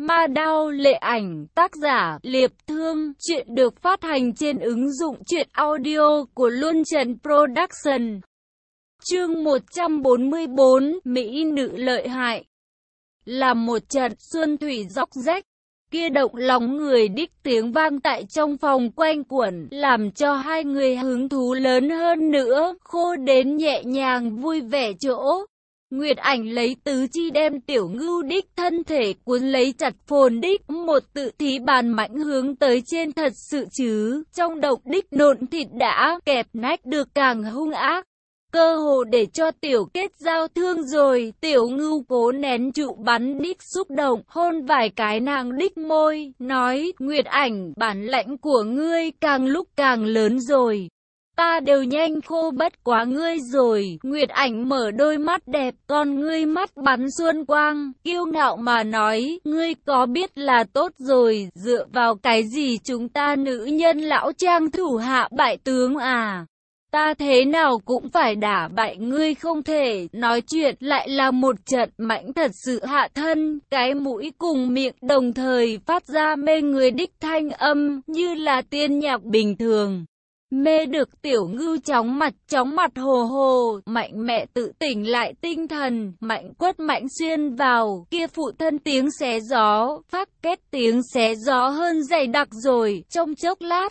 Ma Đao Lệ Ảnh, tác giả Liệp Thương, chuyện được phát hành trên ứng dụng truyện audio của Luân Trần Production. Chương 144, Mỹ nữ lợi hại. Là một trận xuân thủy dốc rách, kia động lòng người đích tiếng vang tại trong phòng quanh quẩn, làm cho hai người hứng thú lớn hơn nữa, khô đến nhẹ nhàng vui vẻ chỗ. Nguyệt ảnh lấy tứ chi đem tiểu ngưu đích thân thể cuốn lấy chặt phồn đích một tự thí bàn mạnh hướng tới trên thật sự chứ trong động đích nộn thịt đã kẹp nách được càng hung ác. Cơ hồ để cho tiểu kết giao thương rồi, tiểu ngưu cố nén trụ bắn đích xúc động, hôn vài cái nàng đích môi, nói, Nguyệt ảnh, bản lãnh của ngươi càng lúc càng lớn rồi. Ta đều nhanh khô bất quá ngươi rồi, Nguyệt ảnh mở đôi mắt đẹp, con ngươi mắt bắn xuân quang, kiêu ngạo mà nói, ngươi có biết là tốt rồi, dựa vào cái gì chúng ta nữ nhân lão trang thủ hạ bại tướng à? Ta thế nào cũng phải đả bại ngươi không thể, nói chuyện lại là một trận mãnh thật sự hạ thân, cái mũi cùng miệng đồng thời phát ra mê người đích thanh âm, như là tiên nhạc bình thường. Mê được tiểu ngư chóng mặt chóng mặt hồ hồ, mạnh mẹ tự tỉnh lại tinh thần, mạnh quất mạnh xuyên vào, kia phụ thân tiếng xé gió, phát kết tiếng xé gió hơn dày đặc rồi, trong chốc lát.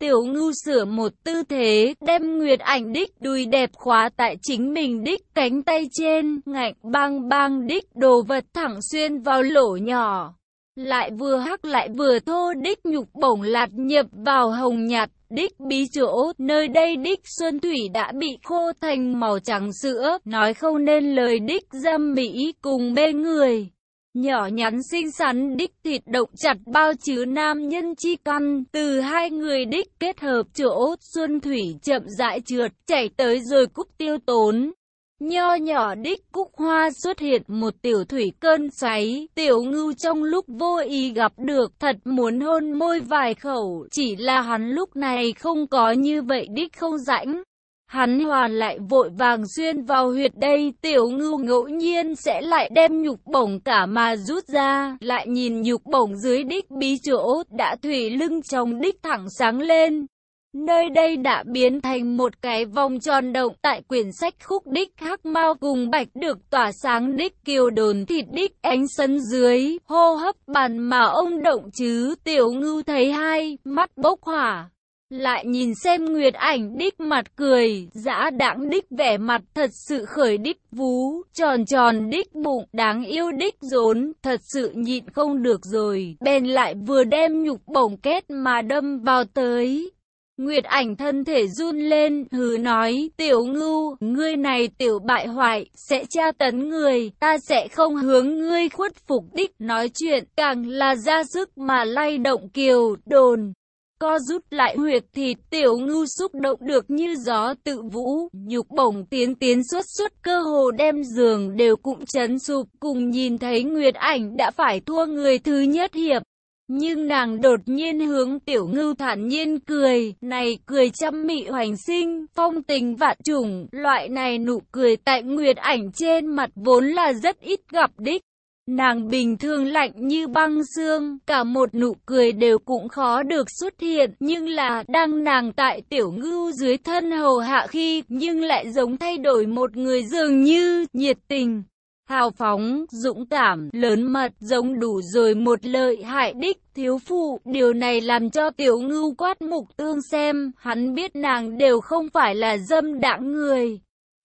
Tiểu ngư sửa một tư thế, đem nguyệt ảnh đích đùi đẹp khóa tại chính mình đích cánh tay trên, ngạnh bang bang đích đồ vật thẳng xuyên vào lỗ nhỏ. Lại vừa hắc lại vừa thô đích nhục bổng lạt nhập vào hồng nhạt đích bí chỗ, nơi đây đích xuân thủy đã bị khô thành màu trắng sữa, nói không nên lời đích dâm mỹ cùng bê người. Nhỏ nhắn xinh xắn đích thịt động chặt bao chứa nam nhân chi căn, từ hai người đích kết hợp chỗ, xuân thủy chậm rãi trượt, chảy tới rồi cúc tiêu tốn. Nho nhỏ đích cúc hoa xuất hiện một tiểu thủy cơn xoáy, tiểu ngưu trong lúc vô ý gặp được thật muốn hôn môi vài khẩu, chỉ là hắn lúc này không có như vậy đích không rãnh. Hắn hoàn lại vội vàng xuyên vào huyệt đây, tiểu ngưu ngẫu nhiên sẽ lại đem nhục bổng cả mà rút ra, lại nhìn nhục bổng dưới đích bí chỗ, đã thủy lưng trong đích thẳng sáng lên. Nơi đây đã biến thành một cái vòng tròn động tại quyển sách khúc đích hắc mau cùng bạch được tỏa sáng đích kiều đồn thịt đích ánh sân dưới, hô hấp bàn mà ông động chứ, tiểu ngưu thấy hai, mắt bốc hỏa. Lại nhìn xem Nguyệt ảnh đích mặt cười, dã đãng đích vẻ mặt thật sự khởi đích vú, tròn tròn đích bụng, đáng yêu đích rốn, thật sự nhịn không được rồi, bèn lại vừa đem nhục bổng kết mà đâm vào tới. Nguyệt ảnh thân thể run lên, hừ nói, tiểu ngưu, ngươi này tiểu bại hoại, sẽ tra tấn người, ta sẽ không hướng ngươi khuất phục đích, nói chuyện, càng là ra sức mà lay động kiều, đồn. Co rút lại huyệt thịt tiểu ngưu xúc động được như gió tự vũ, nhục bổng tiến tiến suốt suốt cơ hồ đem giường đều cũng chấn sụp cùng nhìn thấy Nguyệt ảnh đã phải thua người thứ nhất hiệp. Nhưng nàng đột nhiên hướng tiểu ngưu thản nhiên cười, này cười chăm mị hoành sinh, phong tình vạn trùng, loại này nụ cười tại nguyệt ảnh trên mặt vốn là rất ít gặp đích. Nàng bình thường lạnh như băng xương, cả một nụ cười đều cũng khó được xuất hiện, nhưng là đang nàng tại tiểu ngưu dưới thân hầu hạ khi, nhưng lại giống thay đổi một người dường như nhiệt tình hào phóng, dũng cảm, lớn mật, giống đủ rồi một lợi hại đích, thiếu phụ. Điều này làm cho tiểu ngưu quát mục tương xem, hắn biết nàng đều không phải là dâm đãng người.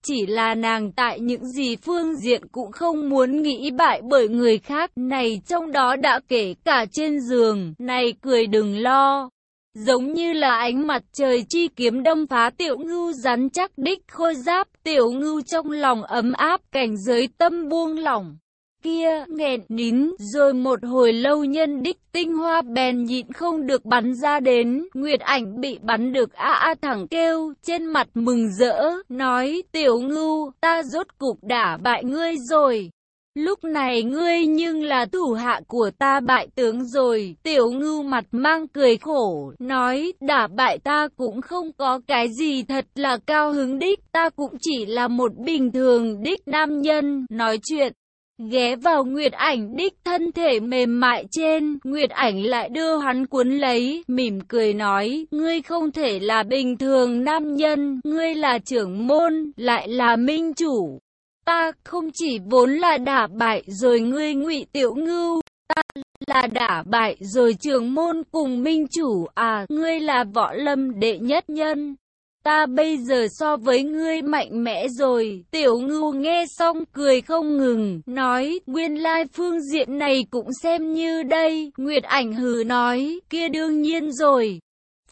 Chỉ là nàng tại những gì phương diện cũng không muốn nghĩ bại bởi người khác, này trong đó đã kể cả trên giường, này cười đừng lo. Giống như là ánh mặt trời chi kiếm đâm phá tiểu ngưu rắn chắc đích khôi giáp, tiểu ngưu trong lòng ấm áp cảnh giới tâm buông lỏng. Kia, nghẹn nín, rồi một hồi lâu nhân đích tinh hoa bèn nhịn không được bắn ra đến, Nguyệt ảnh bị bắn được a a thẳng kêu, trên mặt mừng rỡ, nói, tiểu ngưu, ta rốt cục đả bại ngươi rồi. Lúc này ngươi nhưng là thủ hạ của ta bại tướng rồi, tiểu ngưu mặt mang cười khổ, nói, đả bại ta cũng không có cái gì thật là cao hứng đích, ta cũng chỉ là một bình thường đích nam nhân, nói chuyện. ghé vào Nguyệt ảnh đích thân thể mềm mại trên, Nguyệt ảnh lại đưa hắn cuốn lấy, mỉm cười nói, ngươi không thể là bình thường nam nhân, ngươi là trưởng môn, lại là minh chủ. Ta không chỉ vốn là đả bại rồi ngươi ngụy tiểu ngưu, ta là đả bại rồi trường môn cùng minh chủ à, ngươi là võ lâm đệ nhất nhân. Ta bây giờ so với ngươi mạnh mẽ rồi, tiểu ngưu nghe xong cười không ngừng, nói, nguyên lai phương diện này cũng xem như đây, Nguyệt ảnh hừ nói, kia đương nhiên rồi.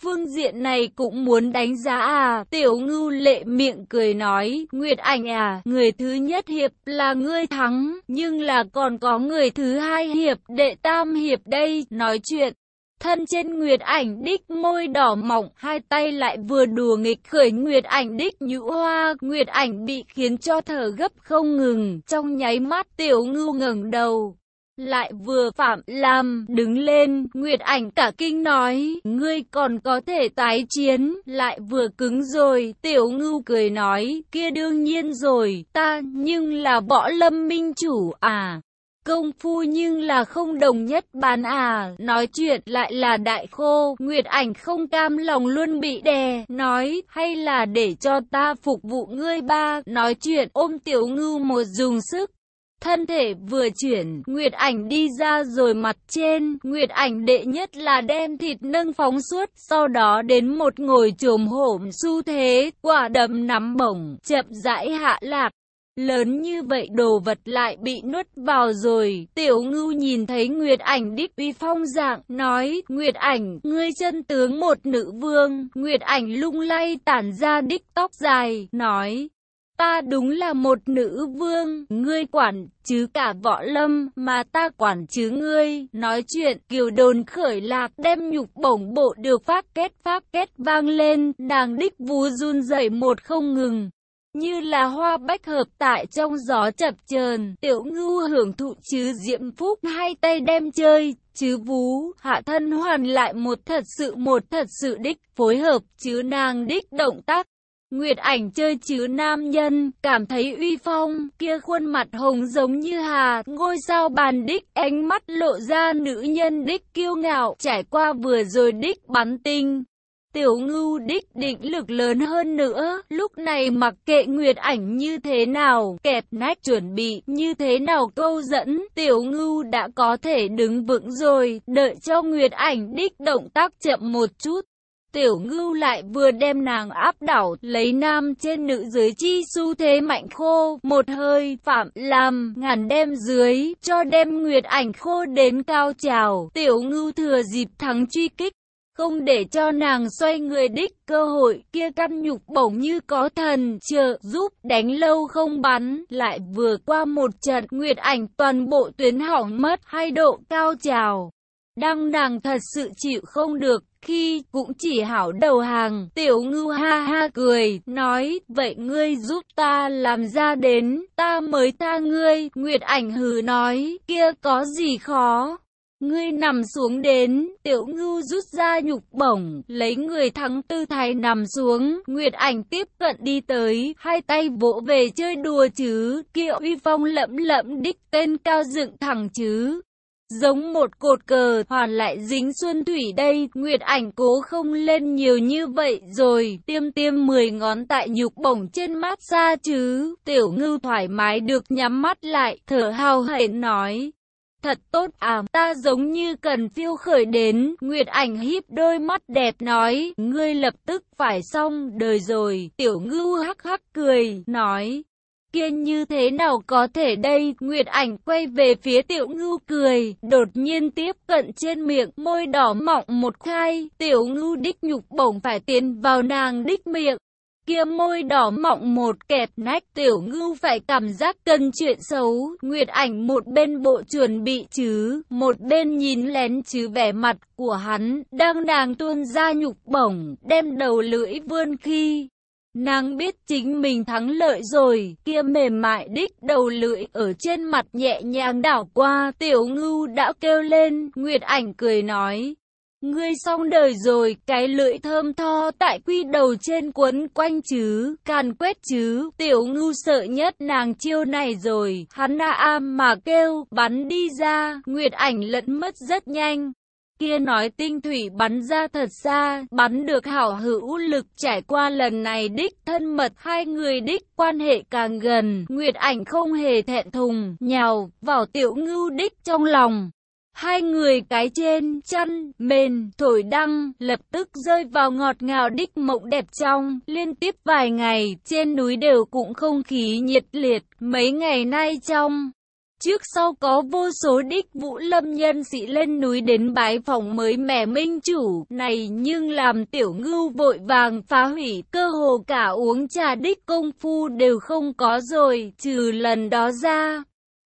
Phương diện này cũng muốn đánh giá à, tiểu ngưu lệ miệng cười nói, Nguyệt ảnh à, người thứ nhất hiệp là ngươi thắng, nhưng là còn có người thứ hai hiệp, đệ tam hiệp đây, nói chuyện. Thân trên Nguyệt ảnh đích môi đỏ mỏng, hai tay lại vừa đùa nghịch khởi Nguyệt ảnh đích nhũ hoa, Nguyệt ảnh bị khiến cho thở gấp không ngừng, trong nháy mắt tiểu ngưu ngẩng đầu. Lại vừa phạm làm, đứng lên, Nguyệt ảnh cả kinh nói, ngươi còn có thể tái chiến, lại vừa cứng rồi, tiểu ngưu cười nói, kia đương nhiên rồi, ta, nhưng là võ lâm minh chủ à. Công phu nhưng là không đồng nhất bán à, nói chuyện lại là đại khô, Nguyệt ảnh không cam lòng luôn bị đè, nói, hay là để cho ta phục vụ ngươi ba, nói chuyện ôm tiểu ngưu một dùng sức. Thân thể vừa chuyển, Nguyệt ảnh đi ra rồi mặt trên, Nguyệt ảnh đệ nhất là đem thịt nâng phóng suốt, sau đó đến một ngồi trồm hổm xu thế, quả đấm nắm bổng, chậm rãi hạ lạc. Lớn như vậy đồ vật lại bị nuốt vào rồi, tiểu ngưu nhìn thấy Nguyệt ảnh đích uy phong dạng, nói, Nguyệt ảnh, ngươi chân tướng một nữ vương, Nguyệt ảnh lung lay tản ra đích tóc dài, nói, ta đúng là một nữ vương, ngươi quản chứ cả võ lâm, mà ta quản chứ ngươi, nói chuyện, kiều đồn khởi lạc, đem nhục bổng bộ được phát kết phát kết vang lên, nàng đích vú run dậy một không ngừng. Như là hoa bách hợp tại trong gió chập chờn. Tiểu ngưu hưởng thụ chứ diễm phúc hai tay đem chơi. Chứ vú hạ thân hoàn lại một thật sự một thật sự đích phối hợp. Chứ nàng đích động tác Nguyệt ảnh chơi chứ nam nhân, cảm thấy uy phong, kia khuôn mặt hồng giống như hà, ngôi sao bàn đích, ánh mắt lộ ra nữ nhân đích kiêu ngạo, trải qua vừa rồi đích bắn tinh. Tiểu ngưu đích định lực lớn hơn nữa, lúc này mặc kệ Nguyệt ảnh như thế nào, kẹp nách chuẩn bị như thế nào câu dẫn, tiểu ngưu đã có thể đứng vững rồi, đợi cho Nguyệt ảnh đích động tác chậm một chút. Tiểu ngưu lại vừa đem nàng áp đảo, lấy nam trên nữ dưới chi xu thế mạnh khô, một hơi, phạm, làm, ngàn đem dưới, cho đem nguyệt ảnh khô đến cao trào, tiểu ngưu thừa dịp thắng truy kích. Không để cho nàng xoay người đích cơ hội kia căn nhục bổng như có thần trợ giúp đánh lâu không bắn lại vừa qua một trận nguyệt ảnh toàn bộ tuyến hỏng mất hai độ cao trào. Đăng nàng thật sự chịu không được khi cũng chỉ hảo đầu hàng, tiểu ngưu ha ha cười, nói, vậy ngươi giúp ta làm ra đến, ta mới tha ngươi, Nguyệt ảnh hừ nói, kia có gì khó. Ngươi nằm xuống đến, tiểu ngưu rút ra nhục bổng, lấy người thắng tư thái nằm xuống, Nguyệt ảnh tiếp cận đi tới, hai tay vỗ về chơi đùa chứ, kia uy phong lẫm lẫm đích tên cao dựng thẳng chứ. Giống một cột cờ, hoàn lại dính xuân thủy đây, Nguyệt ảnh cố không lên nhiều như vậy rồi, tiêm tiêm 10 ngón tại nhục bổng trên mát xa chứ, tiểu ngưu thoải mái được nhắm mắt lại, thở hào hển nói. Thật tốt à, ta giống như cần phiêu khởi đến, Nguyệt ảnh híp đôi mắt đẹp nói, ngươi lập tức phải xong đời rồi, tiểu ngưu hắc hắc cười, nói kia như thế nào có thể đây? Nguyệt ảnh quay về phía tiểu ngưu cười, đột nhiên tiếp cận trên miệng, môi đỏ mọng một khai, tiểu ngưu đích nhục bổng phải tiến vào nàng đích miệng. Kia môi đỏ mọng một kẹp nách tiểu ngưu phải cảm giác cần chuyện xấu, Nguyệt ảnh một bên bộ chuẩn bị chứ, một bên nhìn lén chứ vẻ mặt của hắn, đang nàng tuôn ra nhục bổng, đem đầu lưỡi vươn khi. Nàng biết chính mình thắng lợi rồi, kia mềm mại đích đầu lưỡi ở trên mặt nhẹ nhàng đảo qua, tiểu ngưu đã kêu lên, Nguyệt ảnh cười nói. Ngươi xong đời rồi, cái lưỡi thơm tho tại quy đầu trên quấn quanh chứ, càn quét chứ, tiểu ngưu sợ nhất nàng chiêu này rồi, hắn đã am mà kêu, bắn đi ra, nguyệt ảnh lẫn mất rất nhanh. Kia nói tinh thủy bắn ra thật xa, bắn được hảo hữu lực trải qua lần này đích thân mật hai người đích quan hệ càng gần, nguyệt ảnh không hề thẹn thùng, nhào vào tiểu ngưu đích trong lòng. Hai người cái trên, chăn, mền, thổi đăng, lập tức rơi vào ngọt ngào đích mộng đẹp trong, liên tiếp vài ngày, trên núi đều cũng không khí nhiệt liệt, mấy ngày nay trong. Trước sau có vô số đích vũ lâm nhân sĩ lên núi đến bái phòng mới mẻ minh chủ này nhưng làm tiểu ngưu vội vàng phá hủy cơ hồ cả uống trà đích công phu đều không có rồi trừ lần đó ra.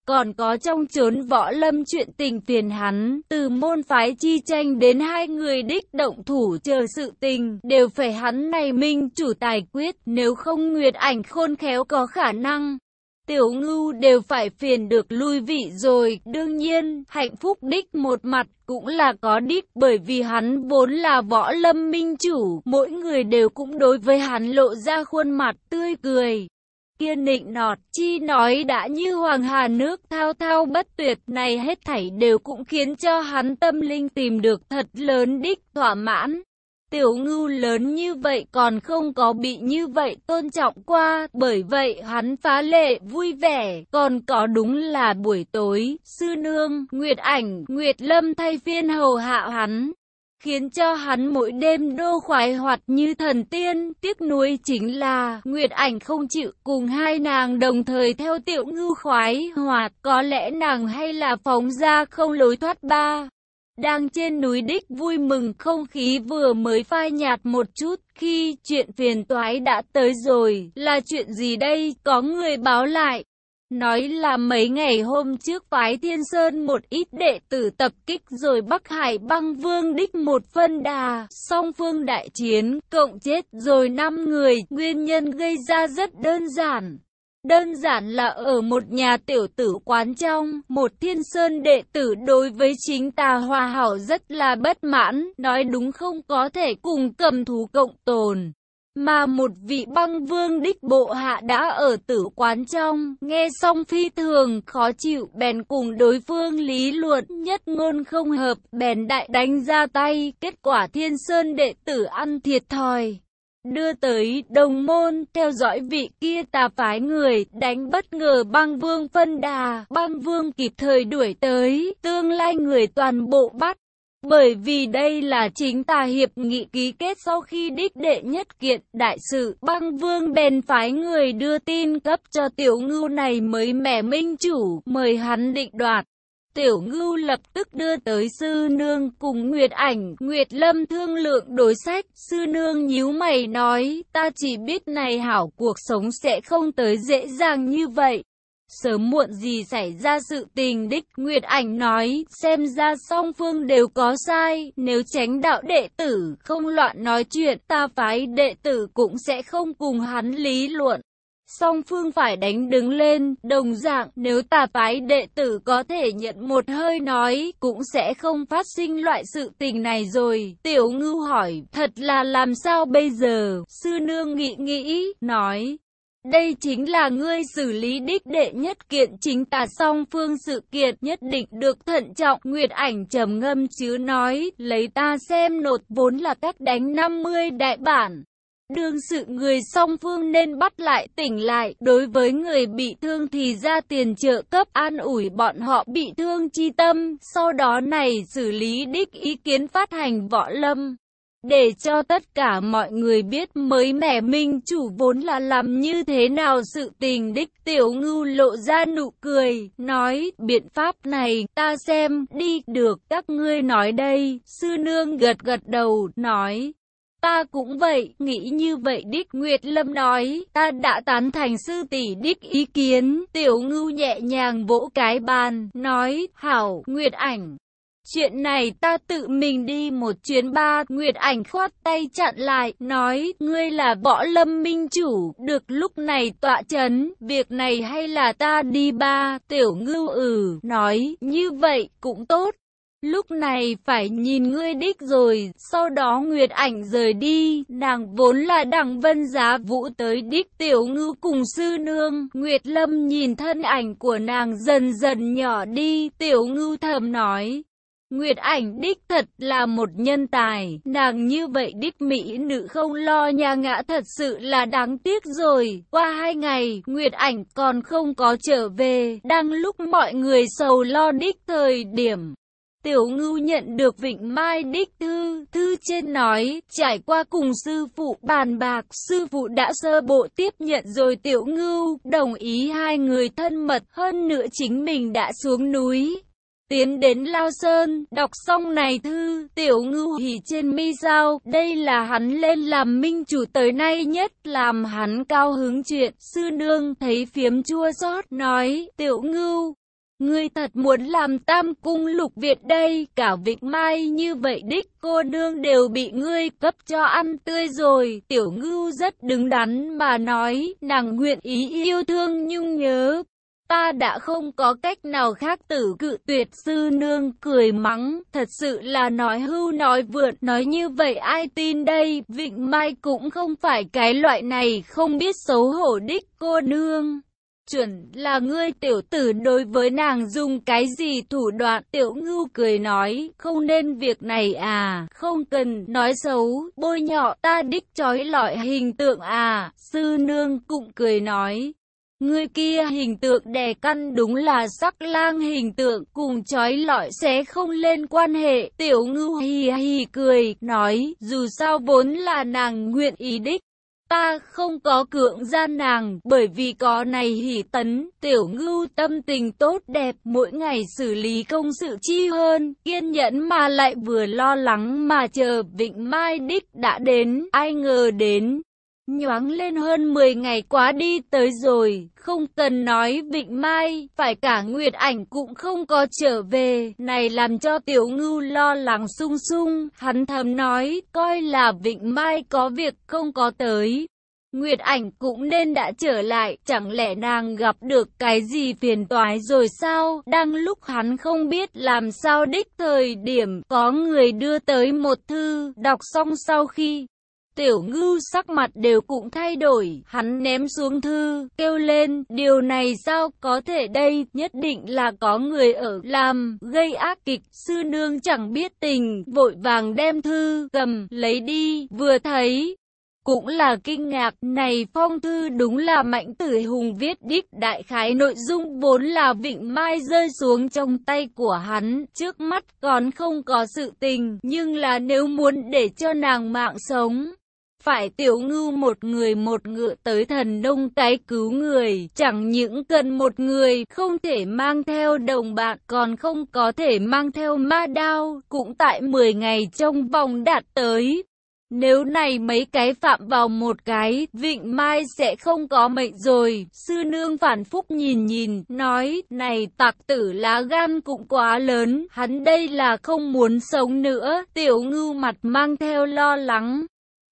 Còn có trong chốn võ lâm chuyện tình phiền hắn, từ môn phái chi tranh đến hai người đích động thủ chờ sự tình, đều phải hắn này minh chủ tài quyết, nếu không nguyệt ảnh khôn khéo có khả năng. Tiểu ngưu đều phải phiền được lui vị rồi, đương nhiên, hạnh phúc đích một mặt cũng là có đích bởi vì hắn vốn là võ lâm minh chủ, mỗi người đều cũng đối với hắn lộ ra khuôn mặt tươi cười kiên nịnh nọt, chi nói đã như hoàng hà nước thao thao bất tuyệt này hết thảy đều cũng khiến cho hắn tâm linh tìm được thật lớn đích thỏa mãn. Tiểu ngưu lớn như vậy còn không có bị như vậy tôn trọng qua, bởi vậy hắn phá lệ vui vẻ, còn có đúng là buổi tối, sư nương, nguyệt ảnh, nguyệt lâm thay phiên hầu hạ hắn, khiến cho hắn mỗi đêm đô khoái hoạt như thần tiên. Tiếc nuối chính là, Nguyệt Ảnh không chịu cùng hai nàng đồng thời theo tiểu ngư khoái hoạt, có lẽ nàng hay là phóng ra không lối thoát ba. Đang trên núi đích vui mừng không khí vừa mới phai nhạt một chút khi chuyện phiền toái đã tới rồi, là chuyện gì đây, có người báo lại. Nói là mấy ngày hôm trước phái Thiên Sơn một ít đệ tử tập kích rồi Bắc Hải băng vương đích một phân đà, song phương đại chiến, cộng chết rồi 5 người, nguyên nhân gây ra rất đơn giản. Đơn giản là ở một nhà tiểu tử quán trong, một thiên sơn đệ tử đối với chính tà hòa hảo rất là bất mãn, nói đúng không có thể cùng cầm thú cộng tồn. Mà một vị băng vương đích bộ hạ đã ở tử quán trong, nghe xong phi thường, khó chịu, bèn cùng đối phương lý luận, nhất ngôn không hợp, bèn đại đánh ra tay, kết quả thiên sơn đệ tử ăn thiệt thòi. Đưa tới đồng môn, theo dõi vị kia tà phái người, đánh bất ngờ băng vương phân đà, băng vương kịp thời đuổi tới, tương lai người toàn bộ bắt. Bởi vì đây là chính tà hiệp nghị ký kết sau khi đích đệ nhất kiện đại sự băng vương bèn phái người đưa tin cấp cho tiểu ngưu này mới mẻ minh chủ, mời hắn định đoạt. Tiểu ngưu lập tức đưa tới sư nương cùng Nguyệt ảnh, Nguyệt lâm thương lượng đối sách, sư nương nhíu mày nói, ta chỉ biết này hảo cuộc sống sẽ không tới dễ dàng như vậy. Sớm muộn gì xảy ra sự tình đích, Nguyệt Ảnh nói, xem ra song phương đều có sai, nếu tránh đạo đệ tử không loạn nói chuyện, ta phái đệ tử cũng sẽ không cùng hắn lý luận. Song phương phải đánh đứng lên, đồng dạng, nếu tà phái đệ tử có thể nhận một hơi nói, cũng sẽ không phát sinh loại sự tình này rồi. Tiểu ngưu hỏi, thật là làm sao bây giờ? Sư nương nghĩ nghĩ, nói, đây chính là ngươi xử lý đích đệ nhất kiện chính tà song phương sự kiện nhất định được thận trọng. Nguyệt ảnh trầm ngâm chứ nói, lấy ta xem nột vốn là cách đánh 50 đại bản. Đương sự người song phương nên bắt lại tỉnh lại, đối với người bị thương thì ra tiền trợ cấp an ủi bọn họ bị thương chi tâm, sau đó này xử lý đích ý kiến phát hành võ lâm. Để cho tất cả mọi người biết mới mẻ minh chủ vốn là làm như thế nào sự tình đích tiểu ngưu lộ ra nụ cười, nói biện pháp này ta xem đi được các ngươi nói đây, sư nương gật gật đầu, nói. Ta cũng vậy, nghĩ như vậy Đích Nguyệt Lâm nói, ta đã tán thành sư tỷ Đích ý kiến, tiểu ngưu nhẹ nhàng vỗ cái bàn, nói, hảo, Nguyệt ảnh, Chuyện này ta tự mình đi một chuyến ba, Nguyệt ảnh khoát tay chặn lại, nói, ngươi là võ lâm minh chủ, được lúc này tọa chấn, việc này hay là ta đi ba, tiểu ngưu ừ, nói, như vậy cũng tốt. Lúc này phải nhìn ngươi đích rồi, sau đó Nguyệt ảnh rời đi, nàng vốn là đằng vân giá vũ tới đích tiểu ngư cùng sư nương, Nguyệt lâm nhìn thân ảnh của nàng dần dần nhỏ đi, tiểu ngư thầm nói. Nguyệt ảnh đích thật là một nhân tài, nàng như vậy đích mỹ nữ không lo nhà ngã thật sự là đáng tiếc rồi. Qua hai ngày, Nguyệt ảnh còn không có trở về, đang lúc mọi người sầu lo đích thời điểm. Tiểu ngưu nhận được Vịnh Mai Đích Thư, thư trên nói, trải qua cùng sư phụ bàn bạc, sư phụ đã sơ bộ tiếp nhận rồi tiểu ngưu, đồng ý hai người thân mật hơn nữa chính mình đã xuống núi. Tiến đến Lao Sơn, đọc xong này thư, tiểu ngưu hỉ trên mi sao, đây là hắn lên làm minh chủ tới nay nhất, làm hắn cao hứng chuyện, sư nương thấy phiếm chua xót nói, tiểu ngưu, Ngươi thật muốn làm tam cung lục Việt đây, cả Vịnh Mai như vậy đích cô nương đều bị ngươi cấp cho ăn tươi rồi. Tiểu ngưu rất đứng đắn mà nói, nàng nguyện ý yêu thương nhung nhớ. Ta đã không có cách nào khác tử cự tuyệt sư nương cười mắng, thật sự là nói hưu nói vượn, nói như vậy ai tin đây, Vịnh Mai cũng không phải cái loại này không biết xấu hổ đích cô nương. Chuẩn là ngươi tiểu tử đối với nàng dùng cái gì thủ đoạn tiểu ngưu cười nói không nên việc này à không cần nói xấu bôi nhọ ta đích trói lọi hình tượng à sư nương cũng cười nói Người kia hình tượng đè căn đúng là sắc lang hình tượng cùng trói lọi sẽ không lên quan hệ. Tiểu ngưu hì hì cười, nói, dù sao vốn là nàng nguyện ý đích. Ta không có cưỡng gian nàng, bởi vì có này hỉ tấn, tiểu ngưu tâm tình tốt đẹp, mỗi ngày xử lý công sự chi hơn, kiên nhẫn mà lại vừa lo lắng mà chờ vịnh mai đích đã đến, ai ngờ đến. Nhoáng lên hơn 10 ngày quá đi tới rồi, không cần nói Vịnh Mai, phải cả Nguyệt Ảnh cũng không có trở về, này làm cho Tiểu Ngưu lo lắng sung sung, hắn thầm nói, coi là Vịnh Mai có việc không có tới. Nguyệt ảnh cũng nên đã trở lại, chẳng lẽ nàng gặp được cái gì phiền toái rồi sao? Đang lúc hắn không biết làm sao đích thời điểm có người đưa tới một thư, đọc xong sau khi Tiểu ngưu sắc mặt đều cũng thay đổi, hắn ném xuống thư, kêu lên, điều này sao có thể đây, nhất định là có người ở làm, gây ác kịch, sư nương chẳng biết tình, vội vàng đem thư, cầm, lấy đi, vừa thấy, cũng là kinh ngạc, này phong thư đúng là mạnh tử hùng viết đích đại khái nội dung vốn là vịnh mai rơi xuống trong tay của hắn, trước mắt còn không có sự tình, nhưng là nếu muốn để cho nàng mạng sống. Phải tiểu ngưu một người một ngựa tới thần đông cái cứu người, chẳng những cần một người, không thể mang theo đồng bạn, còn không có thể mang theo ma đao, cũng tại 10 ngày trong vòng đạt tới. Nếu này mấy cái phạm vào một cái, Vịnh Mai sẽ không có mệnh rồi. Sư nương phản phúc nhìn nhìn, nói, này tặc tử lá gan cũng quá lớn, hắn đây là không muốn sống nữa. Tiểu ngưu mặt mang theo lo lắng.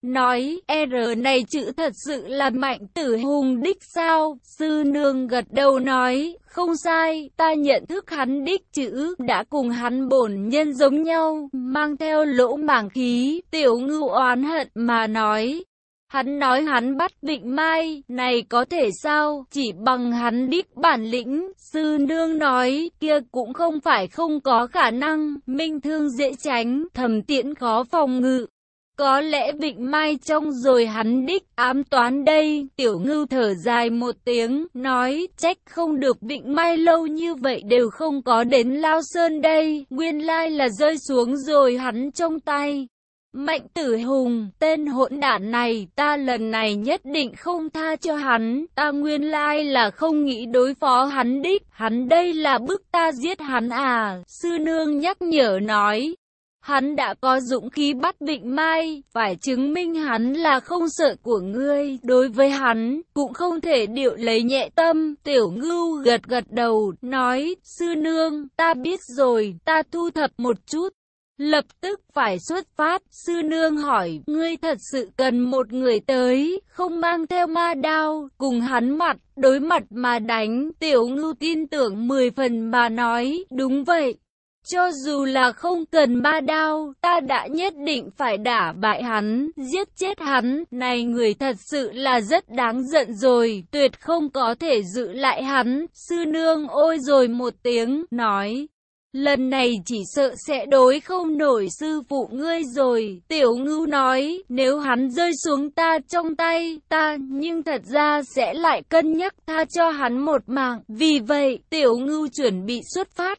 Nói, R này chữ thật sự là mạnh tử hùng đích sao? Sư nương gật đầu nói, không sai, ta nhận thức hắn đích chữ, đã cùng hắn bổn nhân giống nhau, mang theo lỗ mảng khí, tiểu ngư oán hận mà nói. Hắn nói hắn bắt Vịnh Mai, này có thể sao, chỉ bằng hắn đích bản lĩnh, sư nương nói, kia cũng không phải không có khả năng, minh thương dễ tránh, thầm tiễn khó phòng ngự. Có lẽ Vịnh Mai trông rồi hắn đích ám toán đây, tiểu ngưu thở dài một tiếng, nói, trách không được Vịnh Mai lâu như vậy đều không có đến Lao Sơn đây, nguyên lai là rơi xuống rồi hắn trong tay. Mạnh tử hùng, tên hỗn đản này, ta lần này nhất định không tha cho hắn, ta nguyên lai là không nghĩ đối phó hắn đích, hắn đây là bức ta giết hắn à, sư nương nhắc nhở nói. Hắn đã có dũng khí bắt Vịnh Mai, phải chứng minh hắn là không sợ của ngươi. Đối với hắn, cũng không thể điệu lấy nhẹ tâm. Tiểu ngưu gật gật đầu, nói, sư nương, ta biết rồi, ta thu thập một chút. Lập tức phải xuất phát, sư nương hỏi, ngươi thật sự cần một người tới, không mang theo ma đao, cùng hắn mặt, đối mặt mà đánh, tiểu ngưu tin tưởng mười phần mà nói, đúng vậy, cho dù là không cần ba đao, ta đã nhất định phải đả bại hắn, giết chết hắn. Này người thật sự là rất đáng giận rồi, tuyệt không có thể giữ lại hắn. Sư nương ôi rồi một tiếng, nói. Lần này chỉ sợ sẽ đối không nổi sư phụ ngươi rồi. Tiểu ngưu nói, nếu hắn rơi xuống ta trong tay, ta nhưng thật ra sẽ lại cân nhắc tha cho hắn một mạng. Vì vậy, tiểu ngưu chuẩn bị xuất phát.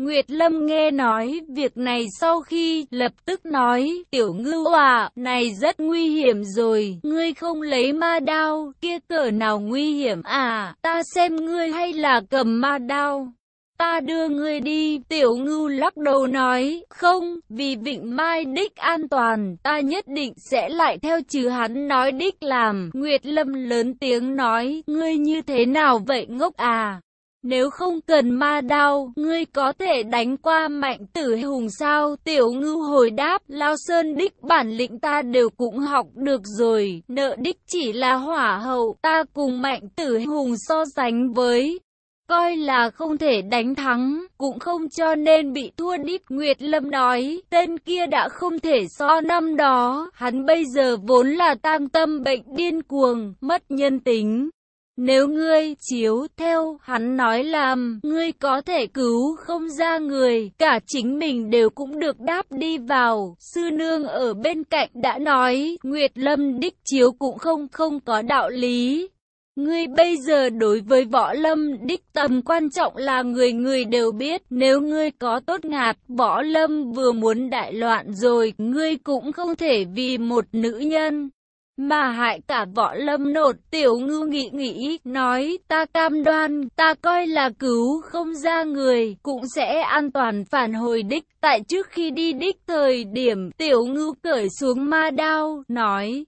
Nguyệt Lâm nghe nói việc này sau khi lập tức nói, tiểu ngưu à, này rất nguy hiểm rồi, ngươi không lấy ma đao, kia cỡ nào nguy hiểm à, ta xem ngươi hay là cầm ma đao. Ta đưa ngươi đi, tiểu ngưu lắc đầu nói, không, vì vịnh mai đích an toàn, ta nhất định sẽ lại theo trừ hắn nói đích làm. Nguyệt Lâm lớn tiếng nói, ngươi như thế nào vậy ngốc à? Nếu không cần ma đao, ngươi có thể đánh qua mạnh tử hùng sao? Tiểu ngưu hồi đáp, Lao Sơn đích bản lĩnh ta đều cũng học được rồi, nợ đích chỉ là hỏa hậu, ta cùng mạnh tử hùng so sánh với. Coi là không thể đánh thắng, cũng không cho nên bị thua đích. Nguyệt Lâm nói, tên kia đã không thể so năm đó, hắn bây giờ vốn là tam tâm bệnh điên cuồng, mất nhân tính. Nếu ngươi chiếu theo hắn nói làm, ngươi có thể cứu không ra người, cả chính mình đều cũng được đáp đi vào. Sư nương ở bên cạnh đã nói, Nguyệt Lâm đích chiếu cũng không không có đạo lý. Ngươi bây giờ đối với võ lâm đích tầm quan trọng là người người đều biết, nếu ngươi có tốt ngạt, võ lâm vừa muốn đại loạn rồi, ngươi cũng không thể vì một nữ nhân mà hại cả võ lâm nột tiểu ngư nghĩ nghĩ, nói ta cam đoan, ta coi là cứu không ra người, cũng sẽ an toàn phản hồi đích, tại trước khi đi đích thời điểm tiểu ngư cởi xuống ma đao, nói.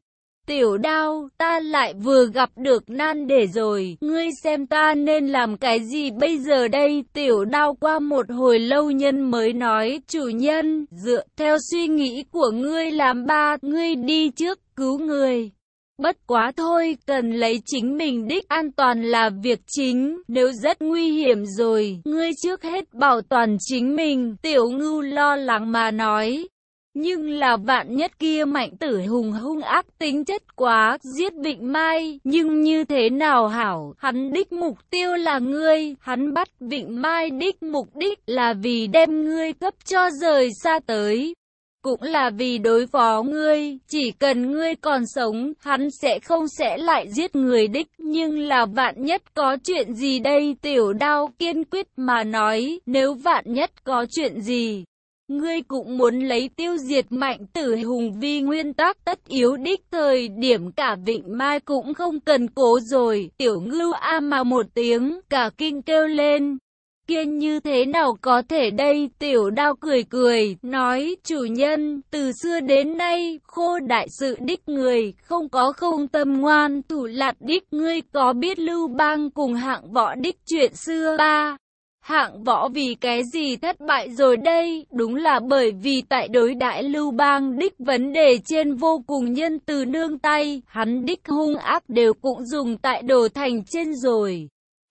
Tiểu đao, ta lại vừa gặp được nan để rồi, ngươi xem ta nên làm cái gì bây giờ đây? Tiểu đao qua một hồi lâu nhân mới nói, chủ nhân, dựa theo suy nghĩ của ngươi làm ba, ngươi đi trước cứu người. Bất quá thôi, cần lấy chính mình đích an toàn là việc chính, nếu rất nguy hiểm rồi, ngươi trước hết bảo toàn chính mình, tiểu ngưu lo lắng mà nói. Nhưng là vạn nhất kia mạnh tử hùng hung ác tính chất quá, giết Vịnh Mai, nhưng như thế nào hảo, hắn đích mục tiêu là ngươi, hắn bắt Vịnh Mai đích mục đích là vì đem ngươi cấp cho rời xa tới cũng là vì đối phó ngươi, chỉ cần ngươi còn sống, hắn sẽ không sẽ lại giết người đích, nhưng là vạn nhất có chuyện gì đây, tiểu đao kiên quyết mà nói, nếu vạn nhất có chuyện gì. Ngươi cũng muốn lấy tiêu diệt mạnh tử hùng vi nguyên tắc tất yếu đích thời điểm cả vịnh mai cũng không cần cố rồi, tiểu ngưu a mà một tiếng, cả kinh kêu lên kiên như thế nào có thể đây? Tiểu đao cười cười, nói, chủ nhân, từ xưa đến nay, khô đại sự đích người, không có không tâm ngoan, thủ lạt đích, ngươi có biết lưu bang cùng hạng võ đích chuyện xưa ba. Hạng võ vì cái gì thất bại rồi đây? Đúng là bởi vì tại đối đại lưu bang đích vấn đề trên vô cùng nhân từ nương tay, hắn đích hung ác đều cũng dùng tại đồ thành trên rồi.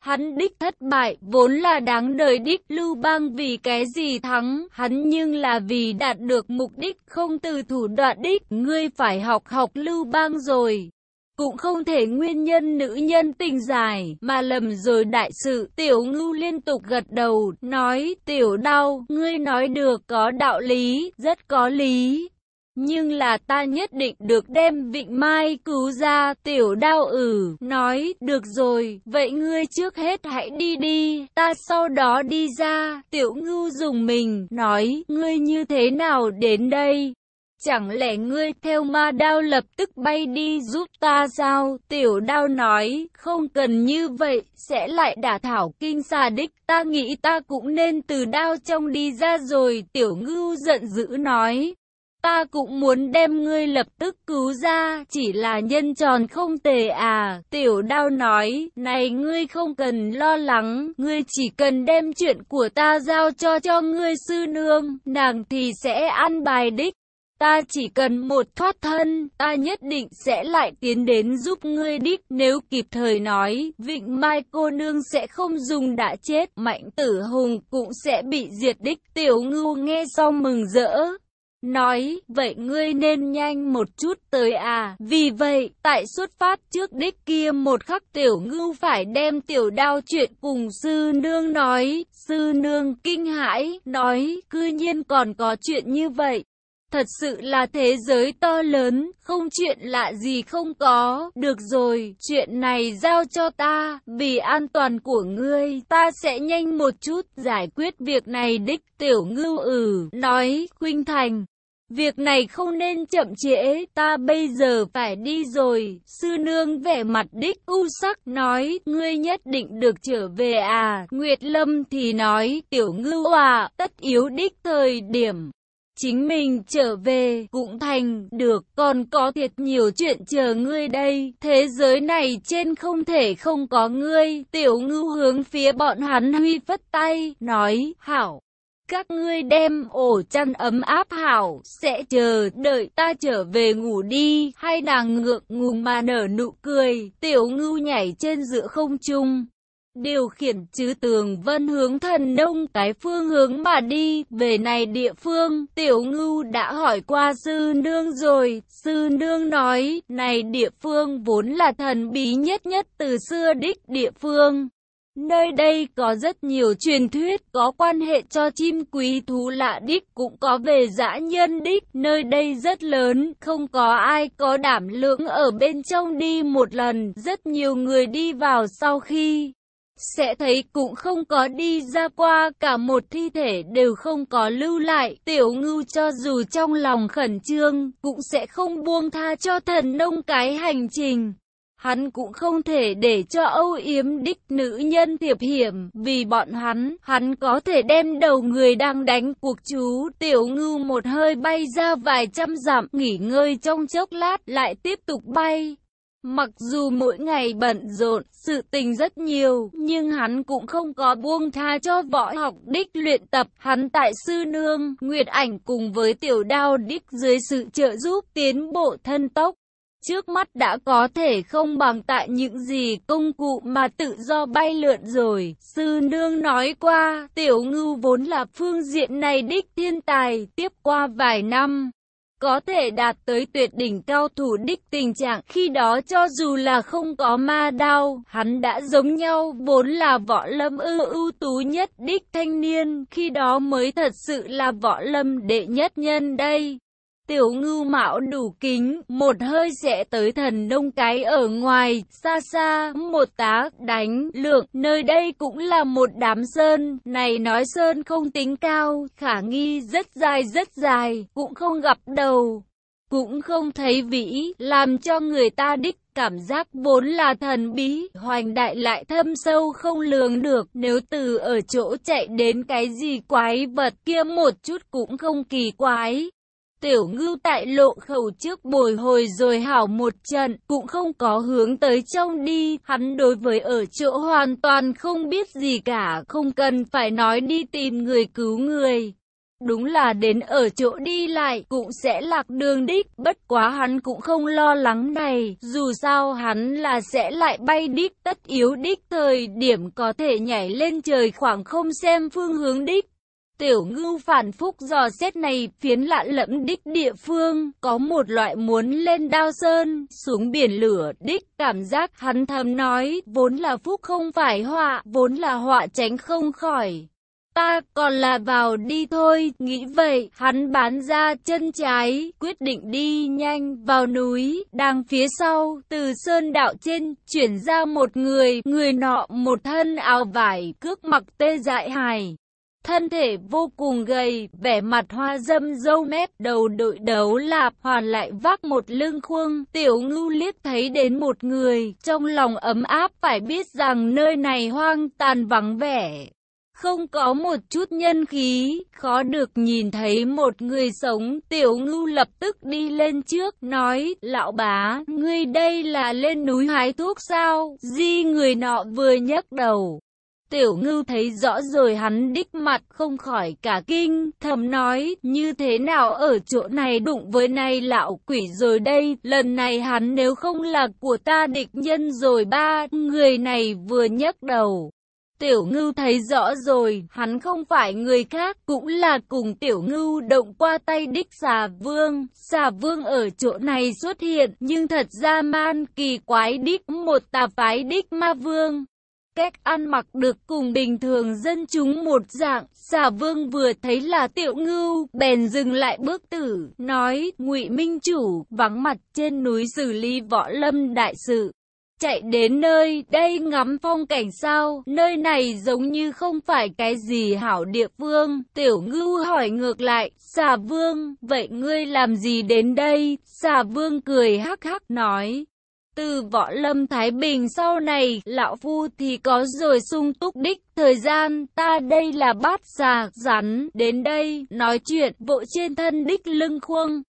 Hắn đích thất bại, vốn là đáng đời đích lưu bang vì cái gì thắng, hắn nhưng là vì đạt được mục đích không từ thủ đoạn đích, ngươi phải học học lưu bang rồi. Cũng không thể nguyên nhân nữ nhân tình dài, mà lầm rồi đại sự, tiểu ngưu liên tục gật đầu, nói, tiểu đau, ngươi nói được có đạo lý, rất có lý. Nhưng là ta nhất định được đem Vịnh Mai cứu ra, tiểu đao ử, nói, được rồi, vậy ngươi trước hết hãy đi đi, ta sau đó đi ra, tiểu ngưu dùng mình, nói, ngươi như thế nào đến đây? Chẳng lẽ ngươi theo ma đao lập tức bay đi giúp ta sao? Tiểu đao nói, không cần như vậy, sẽ lại đả thảo kinh xà đích. Ta nghĩ ta cũng nên từ đao trong đi ra rồi. Tiểu ngưu giận dữ nói, Ta cũng muốn đem ngươi lập tức cứu ra, chỉ là nhân tròn không tề à. Tiểu đao nói, này ngươi không cần lo lắng, ngươi chỉ cần đem chuyện của ta giao cho cho ngươi sư nương, nàng thì sẽ ăn bài đích. Ta chỉ cần một thoát thân, ta nhất định sẽ lại tiến đến giúp ngươi đích. Nếu kịp thời nói, Vịnh Mai cô nương sẽ không dùng đã chết, Mạnh Tử Hùng cũng sẽ bị diệt đích. Tiểu ngưu nghe xong mừng rỡ, nói, vậy ngươi nên nhanh một chút tới à. Vì vậy, tại xuất phát trước đích kia một khắc tiểu ngưu phải đem tiểu đao chuyện cùng sư nương nói. Sư nương kinh hãi, nói, cư nhiên còn có chuyện như vậy. Thật sự là thế giới to lớn, không chuyện lạ gì không có. Được rồi, chuyện này giao cho ta, vì an toàn của ngươi, ta sẽ nhanh một chút giải quyết việc này đích. Tiểu ngưu ừ, nói, Khuynh Thành. Việc này không nên chậm trễ, ta bây giờ phải đi rồi. Sư nương vẻ mặt đích u sắc nói, ngươi nhất định được trở về à. Nguyệt Lâm thì nói, tiểu ngưu à, tất yếu đích thời điểm chính mình trở về cũng thành được, còn có thiệt nhiều chuyện chờ ngươi đây, thế giới này trên không thể không có ngươi, tiểu ngưu hướng phía bọn hắn huy phất tay, nói, hảo. Các ngươi đem ổ chăn ấm áp hảo, sẽ chờ đợi ta trở về ngủ đi, hay nàng ngượng ngùng mà nở nụ cười, tiểu ngưu nhảy trên giữa không trung điều khiển chứ tường vân hướng thần nông cái phương hướng mà đi, về này địa phương, tiểu ngưu đã hỏi qua sư nương rồi, sư nương nói, này địa phương vốn là thần bí nhất nhất từ xưa đích địa phương. Nơi đây có rất nhiều truyền thuyết có quan hệ cho chim quý thú lạ đích cũng có về dã nhân đích. Nơi đây rất lớn, không có ai có đảm lượng ở bên trong đi một lần. Rất nhiều người đi vào sau khi sẽ thấy cũng không có đi ra qua, cả một thi thể đều không có lưu lại. Tiểu ngưu cho dù trong lòng khẩn trương, cũng sẽ không buông tha cho thần nông cái hành trình. Hắn cũng không thể để cho âu yếm đích nữ nhân thiệp hiểm, vì bọn hắn, hắn có thể đem đầu người đang đánh cuộc chú. Tiểu ngưu một hơi bay ra vài trăm dặm, nghỉ ngơi trong chốc lát, lại tiếp tục bay. Mặc dù mỗi ngày bận rộn, sự tình rất nhiều, nhưng hắn cũng không có buông tha cho võ học đích luyện tập. Hắn tại sư nương, Nguyệt ảnh cùng với tiểu đao đích dưới sự trợ giúp tiến bộ thân tốc. Trước mắt đã có thể không bằng tại những gì công cụ mà tự do bay lượn rồi. Sư nương nói qua, tiểu ngưu vốn là phương diện này đích thiên tài, tiếp qua vài năm có thể đạt tới tuyệt đỉnh cao thủ đích tình trạng khi đó cho dù là không có ma đao, hắn đã giống nhau, vốn là võ lâm ư ưu tú nhất đích thanh niên, khi đó mới thật sự là võ lâm đệ nhất nhân đây. Tiểu ngưu mạo đủ kính, một hơi sẽ tới thần nông cái ở ngoài, xa xa, một tá, đánh, lượng, nơi đây cũng là một đám sơn, này nói sơn không tính cao, khả nghi rất dài rất dài, cũng không gặp đầu, cũng không thấy vĩ, làm cho người ta đích cảm giác vốn là thần bí, hoành đại lại thâm sâu không lường được, nếu từ ở chỗ chạy đến cái gì quái vật kia một chút cũng không kỳ quái. Tiểu ngưu tại lộ khẩu trước bồi hồi rồi hảo một trận, cũng không có hướng tới trong đi, hắn đối với ở chỗ hoàn toàn không biết gì cả, không cần phải nói đi tìm người cứu người. Đúng là đến ở chỗ đi lại cũng sẽ lạc đường đích, bất quá hắn cũng không lo lắng này, dù sao hắn là sẽ lại bay đích tất yếu đích thời điểm có thể nhảy lên trời khoảng không xem phương hướng đích. Tiểu ngưu phản phúc dò xét này phiến lạ lẫm đích địa phương, có một loại muốn lên đao sơn, xuống biển lửa đích, cảm giác hắn thầm nói, vốn là phúc không phải họa, vốn là họa tránh không khỏi. Ta còn là vào đi thôi, nghĩ vậy, hắn bán ra chân trái, quyết định đi nhanh vào núi, đang phía sau, từ sơn đạo trên, chuyển ra một người, người nọ một thân áo vải, cước mặc tê dại hài thân thể vô cùng gầy, vẻ mặt hoa dâm dâu mép, đầu đội đấu lạp, hoàn lại vác một lưng khuông. Tiểu ngưu liếc thấy đến một người, trong lòng ấm áp phải biết rằng nơi này hoang tàn vắng vẻ. Không có một chút nhân khí, khó được nhìn thấy một người sống, tiểu ngưu lập tức đi lên trước, nói, lão bá, ngươi đây là lên núi hái thuốc sao, di người nọ vừa nhấc đầu. Tiểu ngưu thấy rõ rồi hắn đích mặt không khỏi cả kinh, thầm nói, như thế nào ở chỗ này đụng với này lão quỷ rồi đây, lần này hắn nếu không là của ta địch nhân rồi ba, người này vừa nhấc đầu. Tiểu ngưu thấy rõ rồi, hắn không phải người khác, cũng là cùng tiểu ngưu động qua tay đích xà vương. Xà vương ở chỗ này xuất hiện, nhưng thật ra man kỳ quái đích một tà phái đích ma vương. Cách ăn mặc được cùng bình thường dân chúng một dạng, xà vương vừa thấy là tiểu ngưu, bèn dừng lại bước tử, nói, ngụy Minh Chủ, vắng mặt trên núi xử lý võ lâm đại sự chạy đến nơi đây ngắm phong cảnh sao, nơi này giống như không phải cái gì hảo địa phương. Tiểu ngưu hỏi ngược lại, xà vương, vậy ngươi làm gì đến đây? Xà vương cười hắc hắc nói. Từ võ lâm Thái Bình sau này, lão phu thì có rồi sung túc đích thời gian, ta đây là bát già, rắn, đến đây, nói chuyện, vội trên thân đích lưng khuông.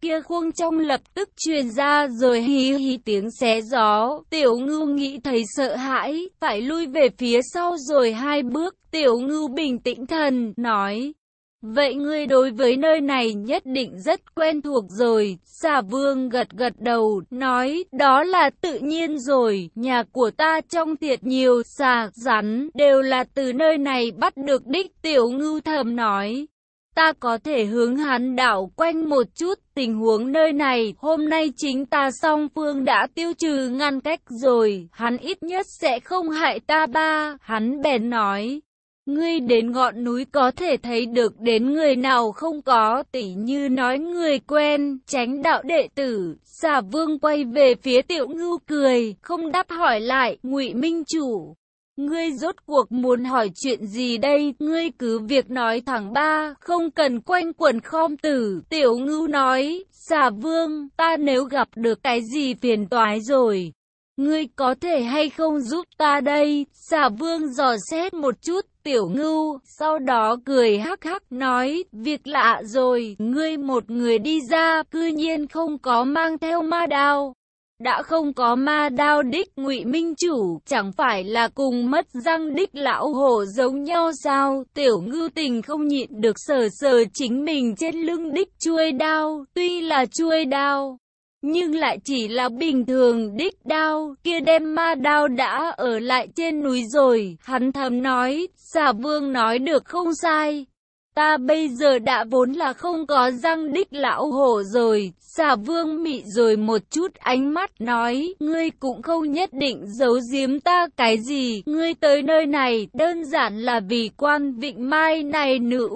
kia khuông trong lập tức truyền ra rồi hí hí tiếng xé gió. Tiểu ngưu nghĩ thấy sợ hãi, phải lui về phía sau rồi hai bước. Tiểu ngưu bình tĩnh thần, nói. Vậy ngươi đối với nơi này nhất định rất quen thuộc rồi. Xà vương gật gật đầu, nói, đó là tự nhiên rồi, nhà của ta trong thiệt nhiều xà, rắn, đều là từ nơi này bắt được đích. Tiểu ngưu thầm nói, ta có thể hướng hắn đảo quanh một chút tình huống nơi này. Hôm nay chính ta song phương đã tiêu trừ ngăn cách rồi, hắn ít nhất sẽ không hại ta ba. Hắn bèn nói. Ngươi đến ngọn núi có thể thấy được đến người nào không có, tỉ như nói người quen, tránh đạo đệ tử. Xà vương quay về phía tiểu ngưu cười, không đáp hỏi lại, ngụy minh chủ. Ngươi rốt cuộc muốn hỏi chuyện gì đây? Ngươi cứ việc nói thẳng ba, không cần quanh quẩn khom tử. Tiểu ngưu nói, xà vương, ta nếu gặp được cái gì phiền toái rồi. Ngươi có thể hay không giúp ta đây? Xà vương dò xét một chút, tiểu ngưu, sau đó cười hắc hắc nói, việc lạ rồi, ngươi một người đi ra, cư nhiên không có mang theo ma đao. Đã không có ma đao đích ngụy minh chủ chẳng phải là cùng mất răng đích lão hổ giống nhau sao? Tiểu ngư tình không nhịn được sờ sờ chính mình trên lưng đích chuôi đao tuy là chuôi đao nhưng lại chỉ là bình thường đích đao kia đem ma đao đã ở lại trên núi rồi. Hắn thầm nói xà vương nói được không sai. Ta bây giờ đã vốn là không có răng đích lão hổ rồi, xà vương mị rồi một chút ánh mắt nói, ngươi cũng không nhất định giấu giếm ta cái gì, ngươi tới nơi này đơn giản là vì quan vịnh mai này nữ.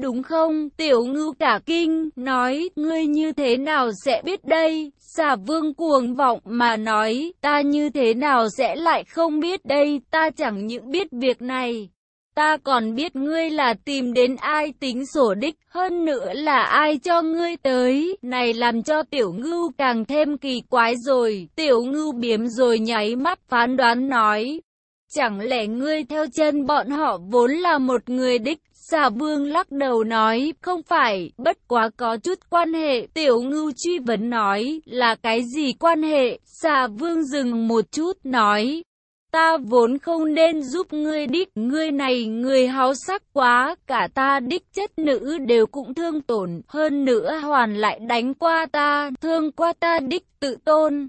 Đúng không, tiểu ngưu cả kinh, nói, ngươi như thế nào sẽ biết đây, xà vương cuồng vọng mà nói, ta như thế nào sẽ lại không biết đây, ta chẳng những biết việc này. Ta còn biết ngươi là tìm đến ai tính sổ đích, hơn nữa là ai cho ngươi tới. Này làm cho tiểu ngưu càng thêm kỳ quái rồi. Tiểu ngưu biếm rồi nháy mắt phán đoán nói. Chẳng lẽ ngươi theo chân bọn họ vốn là một người đích? Xà vương lắc đầu nói, không phải, bất quá có chút quan hệ. Tiểu ngưu truy vấn nói, là cái gì quan hệ? Xà vương dừng một chút, nói, Ta vốn không nên giúp ngươi đích, ngươi này người háo sắc quá, cả ta đích chất nữ đều cũng thương tổn, hơn nữa hoàn lại đánh qua ta, thương qua ta đích tự tôn.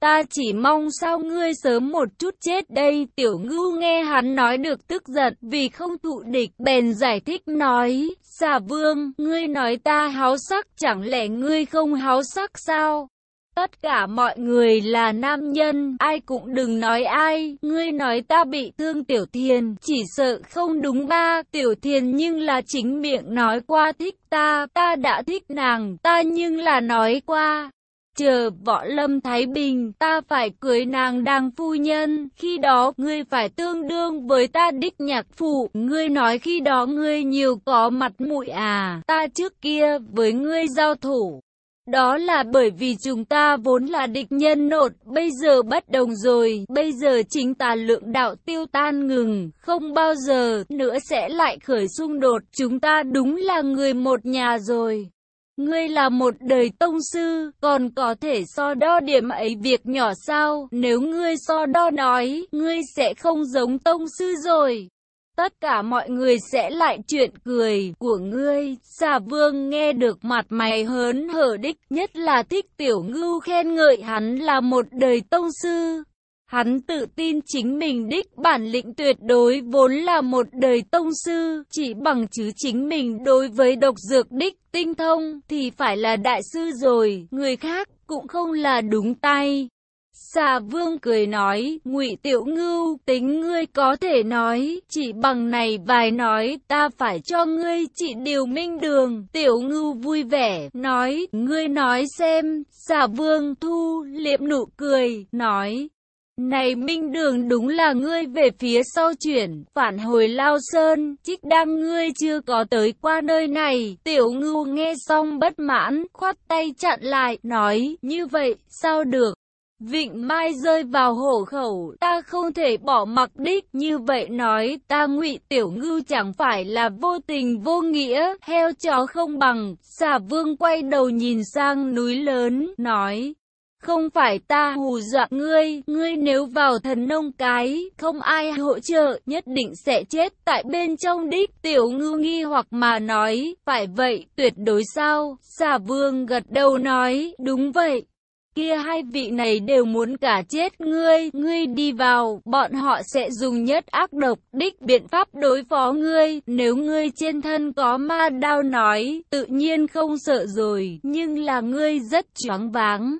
Ta chỉ mong sao ngươi sớm một chút chết đây, tiểu ngưu nghe hắn nói được tức giận, vì không thụ địch, bèn giải thích nói, xà vương, ngươi nói ta háo sắc, chẳng lẽ ngươi không háo sắc sao? Tất cả mọi người là nam nhân, ai cũng đừng nói ai, ngươi nói ta bị thương Tiểu Thiền, chỉ sợ không đúng ba, Tiểu Thiền nhưng là chính miệng nói qua thích ta, ta đã thích nàng, ta nhưng là nói qua. Chờ võ lâm Thái Bình, ta phải cưới nàng đàng phu nhân, khi đó ngươi phải tương đương với ta đích nhạc phụ, ngươi nói khi đó ngươi nhiều có mặt mũi à, ta trước kia với ngươi giao thủ. Đó là bởi vì chúng ta vốn là địch nhân nột, bây giờ bất đồng rồi, bây giờ chính tà lượng đạo tiêu tan ngừng, không bao giờ nữa sẽ lại khởi xung đột, chúng ta đúng là người một nhà rồi. Ngươi là một đời tông sư, còn có thể so đo điểm ấy việc nhỏ sao? Nếu ngươi so đo nói, ngươi sẽ không giống tông sư rồi. Tất cả mọi người sẽ lại chuyện cười của ngươi. Xà vương nghe được mặt mày hớn hở đích, nhất là thích tiểu ngưu khen ngợi hắn là một đời tông sư. Hắn tự tin chính mình đích bản lĩnh tuyệt đối vốn là một đời tông sư, chỉ bằng chứ chính mình đối với độc dược đích tinh thông thì phải là đại sư rồi, người khác cũng không là đúng tay. Xà vương cười nói, ngụy tiểu ngưu, tính ngươi có thể nói, chỉ bằng này vài nói, ta phải cho ngươi chỉ điều minh đường. Tiểu ngưu vui vẻ, nói, ngươi nói xem, xà vương thu, liệm nụ cười, nói, này Minh Đường đúng là ngươi về phía sau chuyển, phản hồi Lao Sơn, trích đang ngươi chưa có tới qua nơi này. Tiểu ngưu nghe xong bất mãn, khoát tay chặn lại, nói, như vậy, sao được? Vịnh Mai rơi vào hổ khẩu, ta không thể bỏ mặc đích, như vậy nói, ta ngụy tiểu ngưu chẳng phải là vô tình vô nghĩa, heo chó không bằng, xà vương quay đầu nhìn sang núi lớn, nói, không phải ta hù dọa ngươi, ngươi nếu vào thần nông cái, không ai hỗ trợ, nhất định sẽ chết tại bên trong đích. Tiểu ngư nghi hoặc mà nói, phải vậy, tuyệt đối sao? Xà vương gật đầu nói, đúng vậy. Kia hai vị này đều muốn cả chết ngươi, ngươi đi vào, bọn họ sẽ dùng nhất ác độc, đích biện pháp đối phó ngươi, nếu ngươi trên thân có ma đao nói, tự nhiên không sợ rồi, nhưng là ngươi rất choáng váng.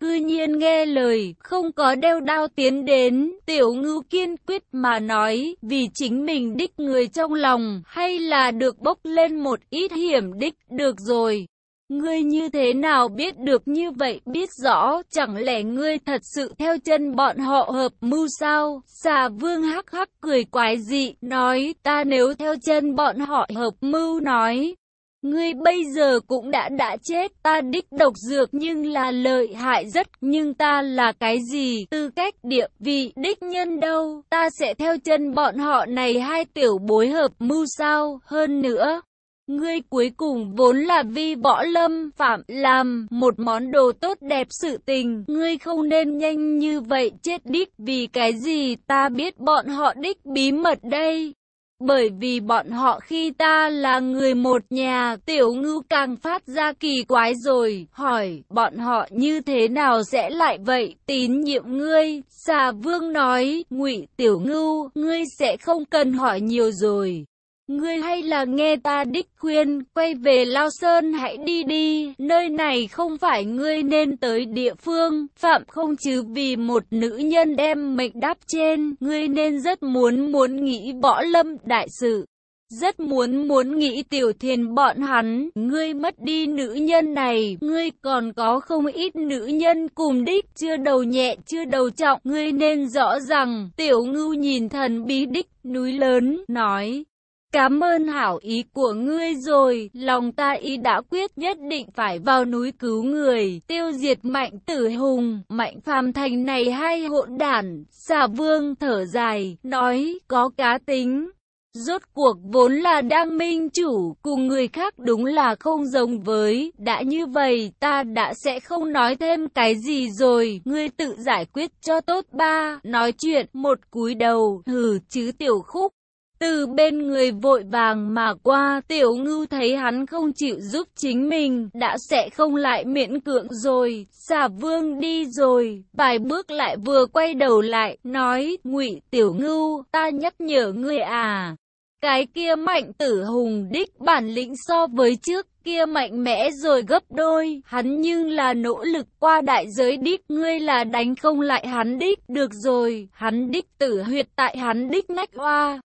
Cư nhiên nghe lời, không có đeo đao tiến đến, tiểu ngưu kiên quyết mà nói, vì chính mình đích người trong lòng, hay là được bốc lên một ít hiểm đích, được rồi. Ngươi như thế nào biết được như vậy, biết rõ, chẳng lẽ ngươi thật sự theo chân bọn họ hợp mưu sao? Xà vương hắc hắc cười quái dị, nói, ta nếu theo chân bọn họ hợp mưu nói, Ngươi bây giờ cũng đã đã chết, ta đích độc dược nhưng là lợi hại rất, nhưng ta là cái gì, tư cách địa vị, đích nhân đâu, ta sẽ theo chân bọn họ này hai tiểu bối hợp mưu sao, hơn nữa. Ngươi cuối cùng vốn là vi võ lâm phạm làm một món đồ tốt đẹp sự tình, ngươi không nên nhanh như vậy chết đích vì cái gì ta biết bọn họ đích bí mật đây. Bởi vì bọn họ khi ta là người một nhà, tiểu ngưu càng phát ra kỳ quái rồi, hỏi, bọn họ như thế nào sẽ lại vậy, tín nhiệm ngươi, xà vương nói, ngụy tiểu ngưu, ngươi sẽ không cần hỏi nhiều rồi. Ngươi hay là nghe ta đích khuyên, quay về Lao Sơn hãy đi đi, nơi này không phải ngươi nên tới địa phương, phạm không chứ vì một nữ nhân đem mệnh đáp trên, ngươi nên rất muốn muốn nghĩ võ lâm đại sự. Rất muốn muốn nghĩ tiểu thiền bọn hắn, ngươi mất đi nữ nhân này, ngươi còn có không ít nữ nhân cùng đích, chưa đầu nhẹ chưa đầu trọng, ngươi nên rõ rằng, tiểu ngưu nhìn thần bí đích, núi lớn, nói, Cảm ơn hảo ý của ngươi rồi, lòng ta ý đã quyết nhất định phải vào núi cứu người, tiêu diệt mạnh tử hùng, mạnh phàm thành này hay hỗn đản, xà vương thở dài, nói, có cá tính. Rốt cuộc vốn là đang minh chủ, cùng người khác đúng là không giống với, đã như vậy ta đã sẽ không nói thêm cái gì rồi, ngươi tự giải quyết cho tốt ba, nói chuyện, một cúi đầu, hừ chứ tiểu khúc. Từ bên người vội vàng mà qua, tiểu ngưu thấy hắn không chịu giúp chính mình, đã sẽ không lại miễn cưỡng rồi, xà vương đi rồi, vài bước lại vừa quay đầu lại, nói, ngụy tiểu ngưu, ta nhắc nhở ngươi à. Cái kia mạnh tử hùng đích bản lĩnh so với trước kia mạnh mẽ rồi gấp đôi, hắn nhưng là nỗ lực qua đại giới đích, ngươi là đánh không lại hắn đích, được rồi, hắn đích tử huyệt tại hắn đích nách hoa.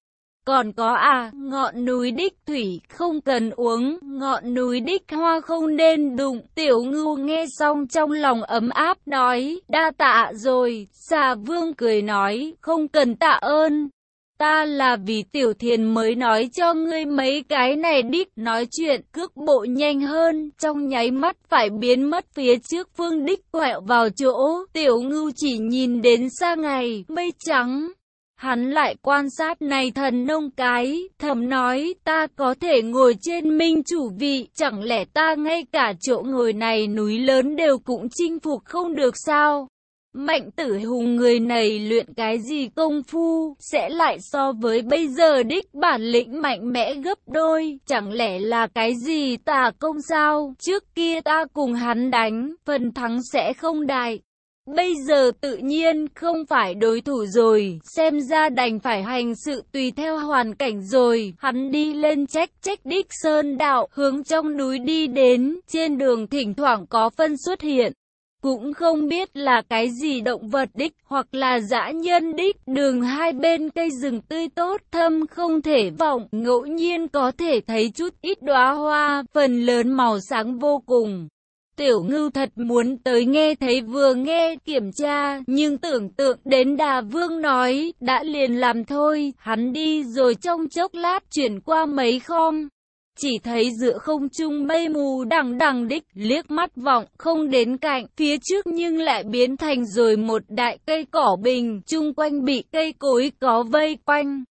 Còn có à, ngọn núi đích thủy không cần uống, ngọn núi đích hoa không nên đụng. Tiểu ngưu nghe xong trong lòng ấm áp nói, đa tạ rồi. Xà vương cười nói, không cần tạ ơn. Ta là vì tiểu thiền mới nói cho ngươi mấy cái này đích nói chuyện cước bộ nhanh hơn, trong nháy mắt phải biến mất phía trước phương đích quẹo vào chỗ, tiểu ngưu chỉ nhìn đến xa ngày, mây trắng hắn lại quan sát này thần nông cái, thầm nói ta có thể ngồi trên minh chủ vị, chẳng lẽ ta ngay cả chỗ ngồi này núi lớn đều cũng chinh phục không được sao? Mạnh tử hùng người này luyện cái gì công phu, sẽ lại so với bây giờ đích bản lĩnh mạnh mẽ gấp đôi, chẳng lẽ là cái gì tà công sao, trước kia ta cùng hắn đánh, phần thắng sẽ không đại. Bây giờ tự nhiên không phải đối thủ rồi, xem ra đành phải hành sự tùy theo hoàn cảnh rồi. Hắn đi lên trách trách đích sơn đạo, hướng trong núi đi đến, trên đường thỉnh thoảng có phân xuất hiện. Cũng không biết là cái gì động vật đích hoặc là dã nhân đích, đường hai bên cây rừng tươi tốt thâm không thể vọng, ngẫu nhiên có thể thấy chút ít đóa hoa, phần lớn màu sáng vô cùng. Tiểu ngưu thật muốn tới nghe thấy vừa nghe kiểm tra, nhưng tưởng tượng đến đà vương nói, đã liền làm thôi, hắn đi rồi trong chốc lát chuyển qua mấy khom. Chỉ thấy giữa không trung mây mù đằng đằng đích, liếc mắt vọng, không đến cạnh, phía trước nhưng lại biến thành rồi một đại cây cỏ bình, chung quanh bị cây cối có vây quanh.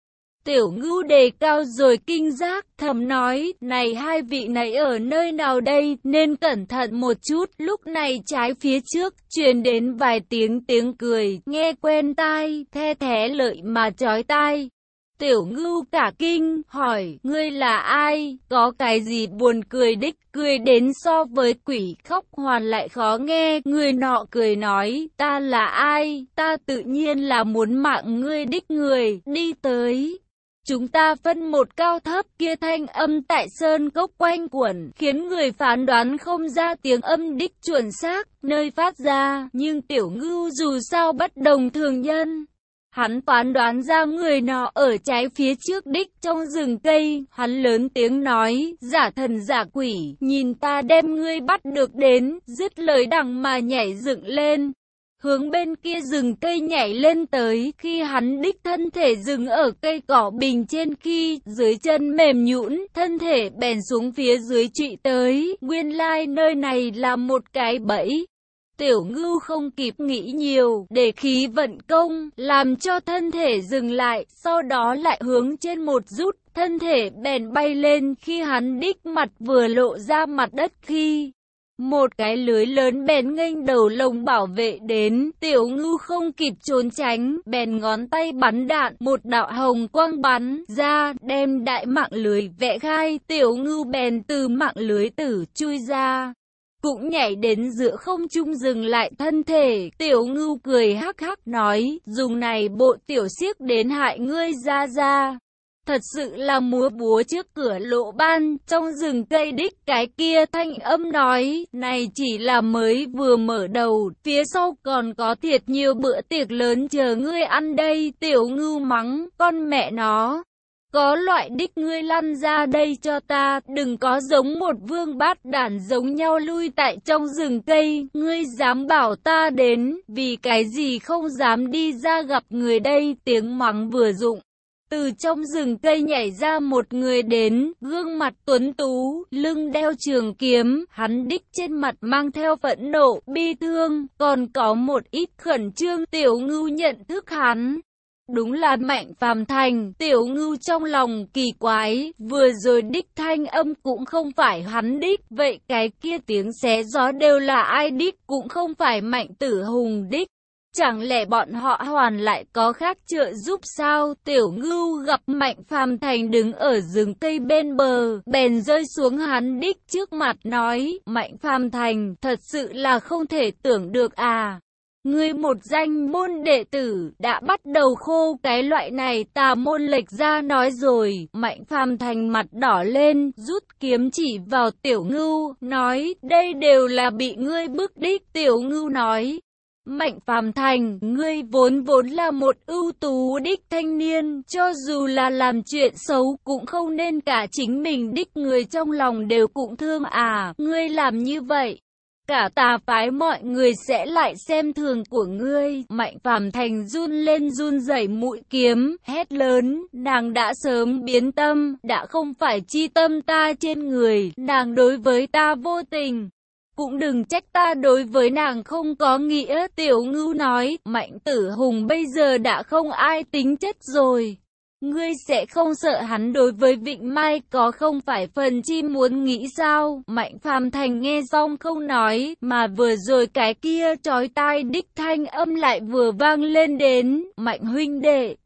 Tiểu ngưu đề cao rồi kinh giác, thầm nói, này hai vị này ở nơi nào đây, nên cẩn thận một chút, lúc này trái phía trước, truyền đến vài tiếng tiếng cười, nghe quen tai, the thé lợi mà chói tai. Tiểu ngưu cả kinh, hỏi, ngươi là ai, có cái gì buồn cười đích, cười đến so với quỷ khóc hoàn lại khó nghe, người nọ cười nói, ta là ai, ta tự nhiên là muốn mạng ngươi đích người, đi tới. Chúng ta phân một cao thấp kia thanh âm tại sơn cốc quanh quẩn, khiến người phán đoán không ra tiếng âm đích chuẩn xác, nơi phát ra, nhưng tiểu ngưu dù sao bất đồng thường nhân. Hắn phán đoán ra người nọ ở trái phía trước đích trong rừng cây, hắn lớn tiếng nói, giả thần giả quỷ, nhìn ta đem ngươi bắt được đến, dứt lời đằng mà nhảy dựng lên, hướng bên kia rừng cây nhảy lên tới, khi hắn đích thân thể dừng ở cây cỏ bình trên khi dưới chân mềm nhũn, thân thể bèn xuống phía dưới trụy tới, nguyên lai nơi này là một cái bẫy. Tiểu ngưu không kịp nghĩ nhiều, để khí vận công, làm cho thân thể dừng lại, sau đó lại hướng trên một rút, thân thể bèn bay lên khi hắn đích mặt vừa lộ ra mặt đất khi một cái lưới lớn bèn nghênh đầu lồng bảo vệ đến, tiểu ngưu không kịp trốn tránh, bèn ngón tay bắn đạn, một đạo hồng quang bắn ra, đem đại mạng lưới vẽ khai, tiểu ngưu bèn từ mạng lưới tử chui ra. Cũng nhảy đến giữa không trung dừng lại thân thể, tiểu ngưu cười hắc hắc nói, dùng này bộ tiểu siếc đến hại ngươi ra ra. Thật sự là múa búa trước cửa lộ ban, trong rừng cây đích cái kia thanh âm nói, này chỉ là mới vừa mở đầu, phía sau còn có thiệt nhiều bữa tiệc lớn chờ ngươi ăn đây, tiểu ngưu mắng, con mẹ nó. Có loại đích ngươi lăn ra đây cho ta, đừng có giống một vương bát đản giống nhau lui tại trong rừng cây, ngươi dám bảo ta đến, vì cái gì không dám đi ra gặp người đây, tiếng mắng vừa dụng. Từ trong rừng cây nhảy ra một người đến, gương mặt tuấn tú, lưng đeo trường kiếm, hắn đích trên mặt mang theo phẫn nộ, bi thương, còn có một ít khẩn trương. Tiểu ngưu nhận thức hắn. Đúng là mạnh phàm thành, tiểu ngưu trong lòng kỳ quái, vừa rồi đích thanh âm cũng không phải hắn đích, vậy cái kia tiếng xé gió đều là ai đích, cũng không phải mạnh tử hùng đích. Chẳng lẽ bọn họ hoàn lại có khác trợ giúp sao? Tiểu ngưu gặp Mạnh Phàm Thành đứng ở rừng cây bên bờ, bèn rơi xuống hắn đích trước mặt nói, Mạnh Phàm Thành, thật sự là không thể tưởng được à. Ngươi một danh môn đệ tử đã bắt đầu khô cái loại này tà môn lệch ra nói rồi. Mạnh phàm thành mặt đỏ lên, rút kiếm chỉ vào tiểu ngưu, nói đây đều là bị ngươi bức đích. Tiểu ngưu nói, Mạnh Phàm Thành, ngươi vốn vốn là một ưu tú đích thanh niên, cho dù là làm chuyện xấu cũng không nên cả chính mình đích người trong lòng đều cũng thương à, ngươi làm như vậy. Cả tà phái mọi người sẽ lại xem thường của ngươi. Mạnh phàm thành run lên run rẩy mũi kiếm, hét lớn, nàng đã sớm biến tâm, đã không phải chi tâm ta trên người, nàng đối với ta vô tình cũng đừng trách ta đối với nàng không có nghĩa. Tiểu ngưu nói, mạnh tử hùng bây giờ đã không ai tính chất rồi. Ngươi sẽ không sợ hắn đối với Vịnh Mai có không phải phần chi muốn nghĩ sao? Mạnh phàm thành nghe xong không nói, mà vừa rồi cái kia trói tai đích thanh âm lại vừa vang lên đến. Mạnh huynh đệ,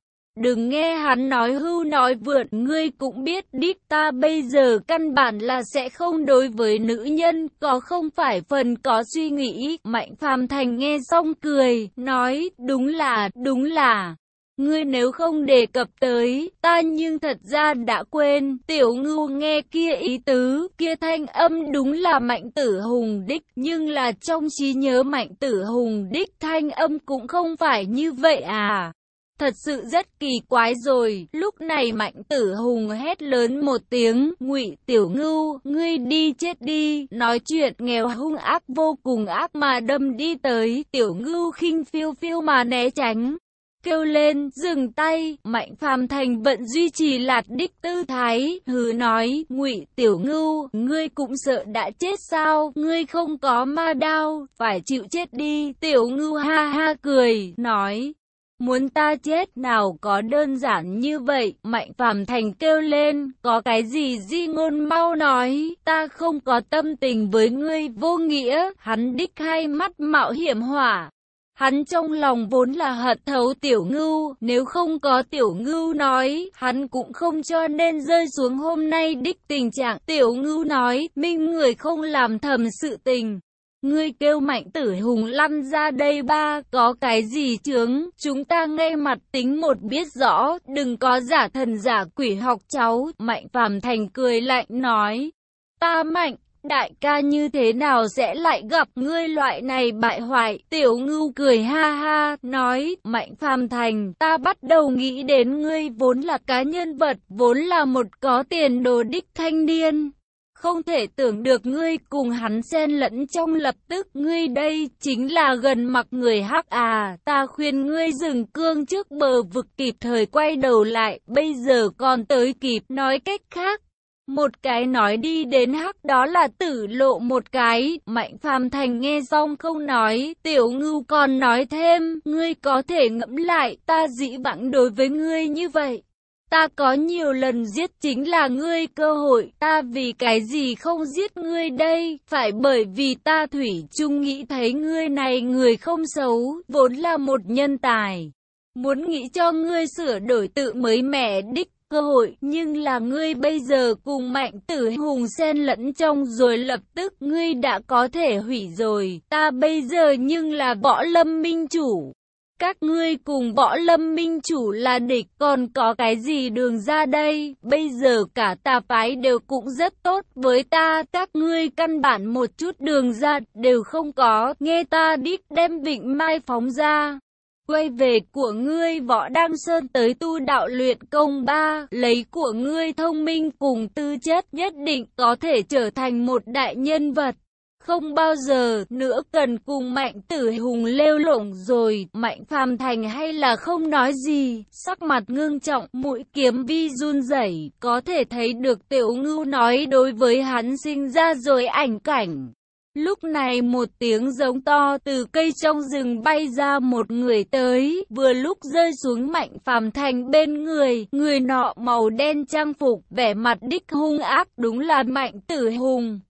Đừng nghe hắn nói hưu nói vượt, ngươi cũng biết đích ta bây giờ căn bản là sẽ không đối với nữ nhân, có không phải phần có suy nghĩ. Mạnh phàm thành nghe xong cười, nói, đúng là, đúng là. Ngươi nếu không đề cập tới, ta nhưng thật ra đã quên, tiểu ngưu nghe kia ý tứ, kia thanh âm đúng là mạnh tử hùng đích, nhưng là trong trí nhớ mạnh tử hùng đích thanh âm cũng không phải như vậy à. Thật sự rất kỳ quái rồi, lúc này mạnh tử hùng hét lớn một tiếng, ngụy tiểu ngưu, ngươi đi chết đi, nói chuyện nghèo hung ác vô cùng ác mà đâm đi tới, tiểu ngưu khinh phiêu phiêu mà né tránh. Kêu lên, dừng tay, mạnh phàm thành vận duy trì lạt đích tư thái, hứ nói, ngụy tiểu ngưu, ngươi cũng sợ đã chết sao, ngươi không có ma đao, phải chịu chết đi, tiểu ngưu ha ha cười, nói, Muốn ta chết nào có đơn giản như vậy, Mạnh Phàm Thành kêu lên, có cái gì di ngôn mau nói, ta không có tâm tình với ngươi vô nghĩa, hắn đích hai mắt mạo hiểm hỏa. Hắn trong lòng vốn là hận thấu tiểu ngưu, nếu không có tiểu ngưu nói, hắn cũng không cho nên rơi xuống hôm nay đích tình trạng. Tiểu ngưu nói, minh người không làm thầm sự tình. Ngươi kêu mạnh tử hùng lăn ra đây ba, có cái gì chướng, chúng ta ngay mặt tính một biết rõ, đừng có giả thần giả quỷ học cháu, mạnh phàm thành cười lạnh nói. Ta mạnh, đại ca như thế nào sẽ lại gặp ngươi loại này bại hoại, tiểu ngưu cười ha ha, nói, mạnh phàm thành, ta bắt đầu nghĩ đến ngươi vốn là cá nhân vật, vốn là một có tiền đồ đích thanh niên. Không thể tưởng được ngươi cùng hắn xen lẫn trong lập tức ngươi đây chính là gần mặc người hắc à. Ta khuyên ngươi dừng cương trước bờ vực kịp thời quay đầu lại. Bây giờ còn tới kịp nói cách khác. Một cái nói đi đến hắc đó là tử lộ một cái, mạnh phàm thành nghe xong không nói, tiểu ngưu còn nói thêm, ngươi có thể ngẫm lại, ta dĩ vãng đối với ngươi như vậy. Ta có nhiều lần giết chính là ngươi cơ hội, ta vì cái gì không giết ngươi đây, phải bởi vì ta thủy chung nghĩ thấy ngươi này người không xấu, vốn là một nhân tài. Muốn nghĩ cho ngươi sửa đổi tự mới mẻ đích cơ hội, nhưng là ngươi bây giờ cùng mạnh tử hùng xen lẫn trong rồi lập tức ngươi đã có thể hủy rồi, ta bây giờ nhưng là võ lâm minh chủ. Các ngươi cùng võ lâm minh chủ là địch, còn có cái gì đường ra đây? Bây giờ cả tà phái đều cũng rất tốt với ta, các ngươi căn bản một chút đường ra đều không có, nghe ta đích đem vịnh mai phóng ra. Quay về của ngươi võ đăng sơn tới tu đạo luyện công ba, lấy của ngươi thông minh cùng tư chất nhất định có thể trở thành một đại nhân vật không bao giờ nữa cần cùng mạnh tử hùng lêu lổng rồi, mạnh phàm thành hay là không nói gì, sắc mặt ngưng trọng, mũi kiếm vi run rẩy, có thể thấy được tiểu ngưu nói đối với hắn sinh ra rồi ảnh cảnh. Lúc này một tiếng giống to từ cây trong rừng bay ra một người tới, vừa lúc rơi xuống mạnh phàm thành bên người, người nọ màu đen trang phục, vẻ mặt đích hung ác đúng là mạnh tử hùng.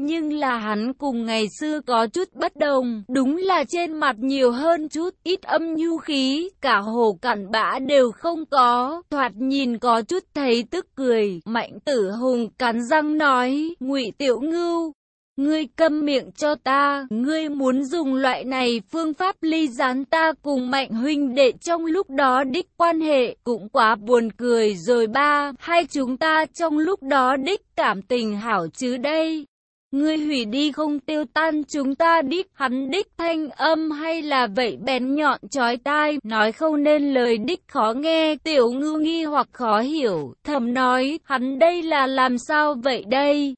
Nhưng là hắn cùng ngày xưa có chút bất đồng, đúng là trên mặt nhiều hơn chút, ít âm nhu khí, cả hồ cặn bã đều không có, thoạt nhìn có chút thấy tức cười, mạnh tử hùng cắn răng nói, ngụy tiểu ngưu. Ngươi câm miệng cho ta, ngươi muốn dùng loại này phương pháp ly gián ta cùng mạnh huynh đệ trong lúc đó đích quan hệ, cũng quá buồn cười rồi ba, hai chúng ta trong lúc đó đích cảm tình hảo chứ đây. Ngươi hủy đi không tiêu tan chúng ta đích hắn đích thanh âm hay là vậy bén nhọn chói tai, nói không nên lời đích khó nghe, tiểu ngư nghi hoặc khó hiểu, thầm nói, hắn đây là làm sao vậy đây?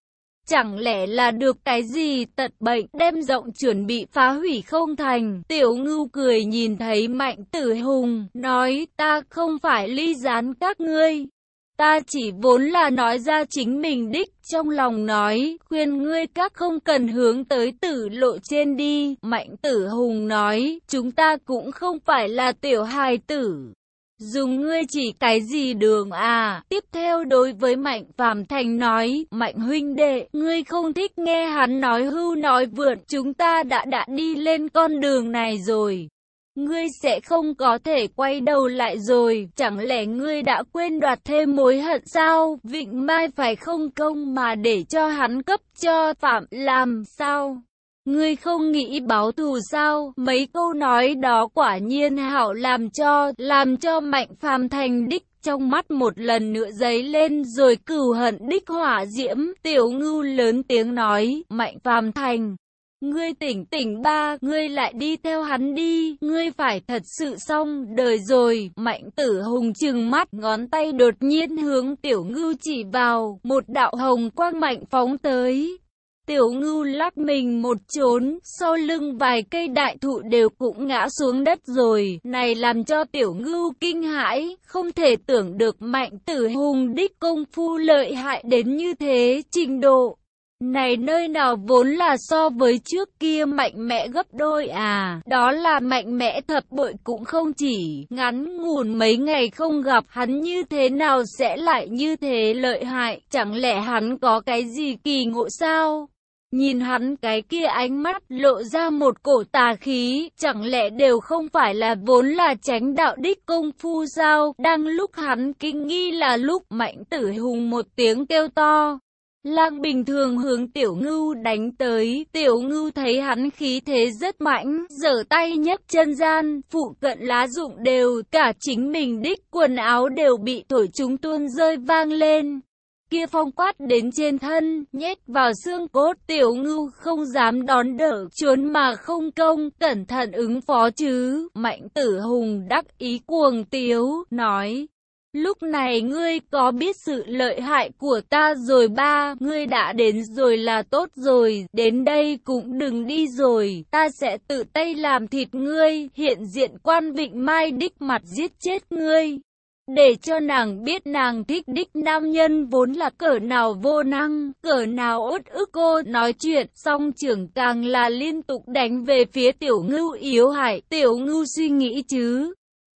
Chẳng lẽ là được cái gì tật bệnh đem rộng chuẩn bị phá hủy không thành. Tiểu ngưu cười nhìn thấy mạnh tử hùng, nói ta không phải ly gián các ngươi. Ta chỉ vốn là nói ra chính mình đích, trong lòng nói, khuyên ngươi các không cần hướng tới tử lộ trên đi. Mạnh tử hùng nói, chúng ta cũng không phải là tiểu hài tử. Dùng ngươi chỉ cái gì đường à? Tiếp theo đối với Mạnh Phạm Thành nói, Mạnh huynh đệ, ngươi không thích nghe hắn nói hưu nói vượn, chúng ta đã đã đi lên con đường này rồi. Ngươi sẽ không có thể quay đầu lại rồi, chẳng lẽ ngươi đã quên đoạt thêm mối hận sao? Vịnh Mai phải không công mà để cho hắn cấp cho Phạm làm sao? Ngươi không nghĩ báo thù sao? Mấy câu nói đó quả nhiên hảo làm cho, làm cho mạnh phàm thành đích trong mắt một lần nữa giấy lên rồi cửu hận đích hỏa diễm. Tiểu ngưu lớn tiếng nói, mạnh phàm thành. Ngươi tỉnh tỉnh ba, ngươi lại đi theo hắn đi, ngươi phải thật sự xong đời rồi. Mạnh tử hùng trừng mắt, ngón tay đột nhiên hướng tiểu ngưu chỉ vào, một đạo hồng quang mạnh phóng tới. Tiểu ngưu lắc mình một trốn, sau lưng vài cây đại thụ đều cũng ngã xuống đất rồi. Này làm cho tiểu ngưu kinh hãi, không thể tưởng được mạnh tử hùng đích công phu lợi hại đến như thế trình độ. Này nơi nào vốn là so với trước kia mạnh mẽ gấp đôi à, đó là mạnh mẽ thập bội cũng không chỉ, ngắn ngủn mấy ngày không gặp hắn như thế nào sẽ lại như thế lợi hại, chẳng lẽ hắn có cái gì kỳ ngộ sao? Nhìn hắn cái kia ánh mắt lộ ra một cổ tà khí, chẳng lẽ đều không phải là vốn là tránh đạo đích công phu sao? Đang lúc hắn kinh nghi là lúc mạnh tử hùng một tiếng kêu to. Lang bình thường hướng tiểu ngưu đánh tới, tiểu ngưu thấy hắn khí thế rất mạnh, giở tay nhấc chân gian, phụ cận lá dụng đều, cả chính mình đích quần áo đều bị thổi chúng tuôn rơi vang lên kia phong quát đến trên thân, nhét vào xương cốt, tiểu ngưu không dám đón đỡ, trốn mà không công, cẩn thận ứng phó chứ, mạnh tử hùng đắc ý cuồng tiếu, nói. Lúc này ngươi có biết sự lợi hại của ta rồi ba, ngươi đã đến rồi là tốt rồi, đến đây cũng đừng đi rồi, ta sẽ tự tay làm thịt ngươi, hiện diện quan vịnh mai đích mặt giết chết ngươi. Để cho nàng biết nàng thích đích nam nhân vốn là cỡ nào vô năng, cỡ nào ốt ức cô nói chuyện, song trưởng càng là liên tục đánh về phía tiểu ngưu yếu hại, tiểu ngưu suy nghĩ chứ.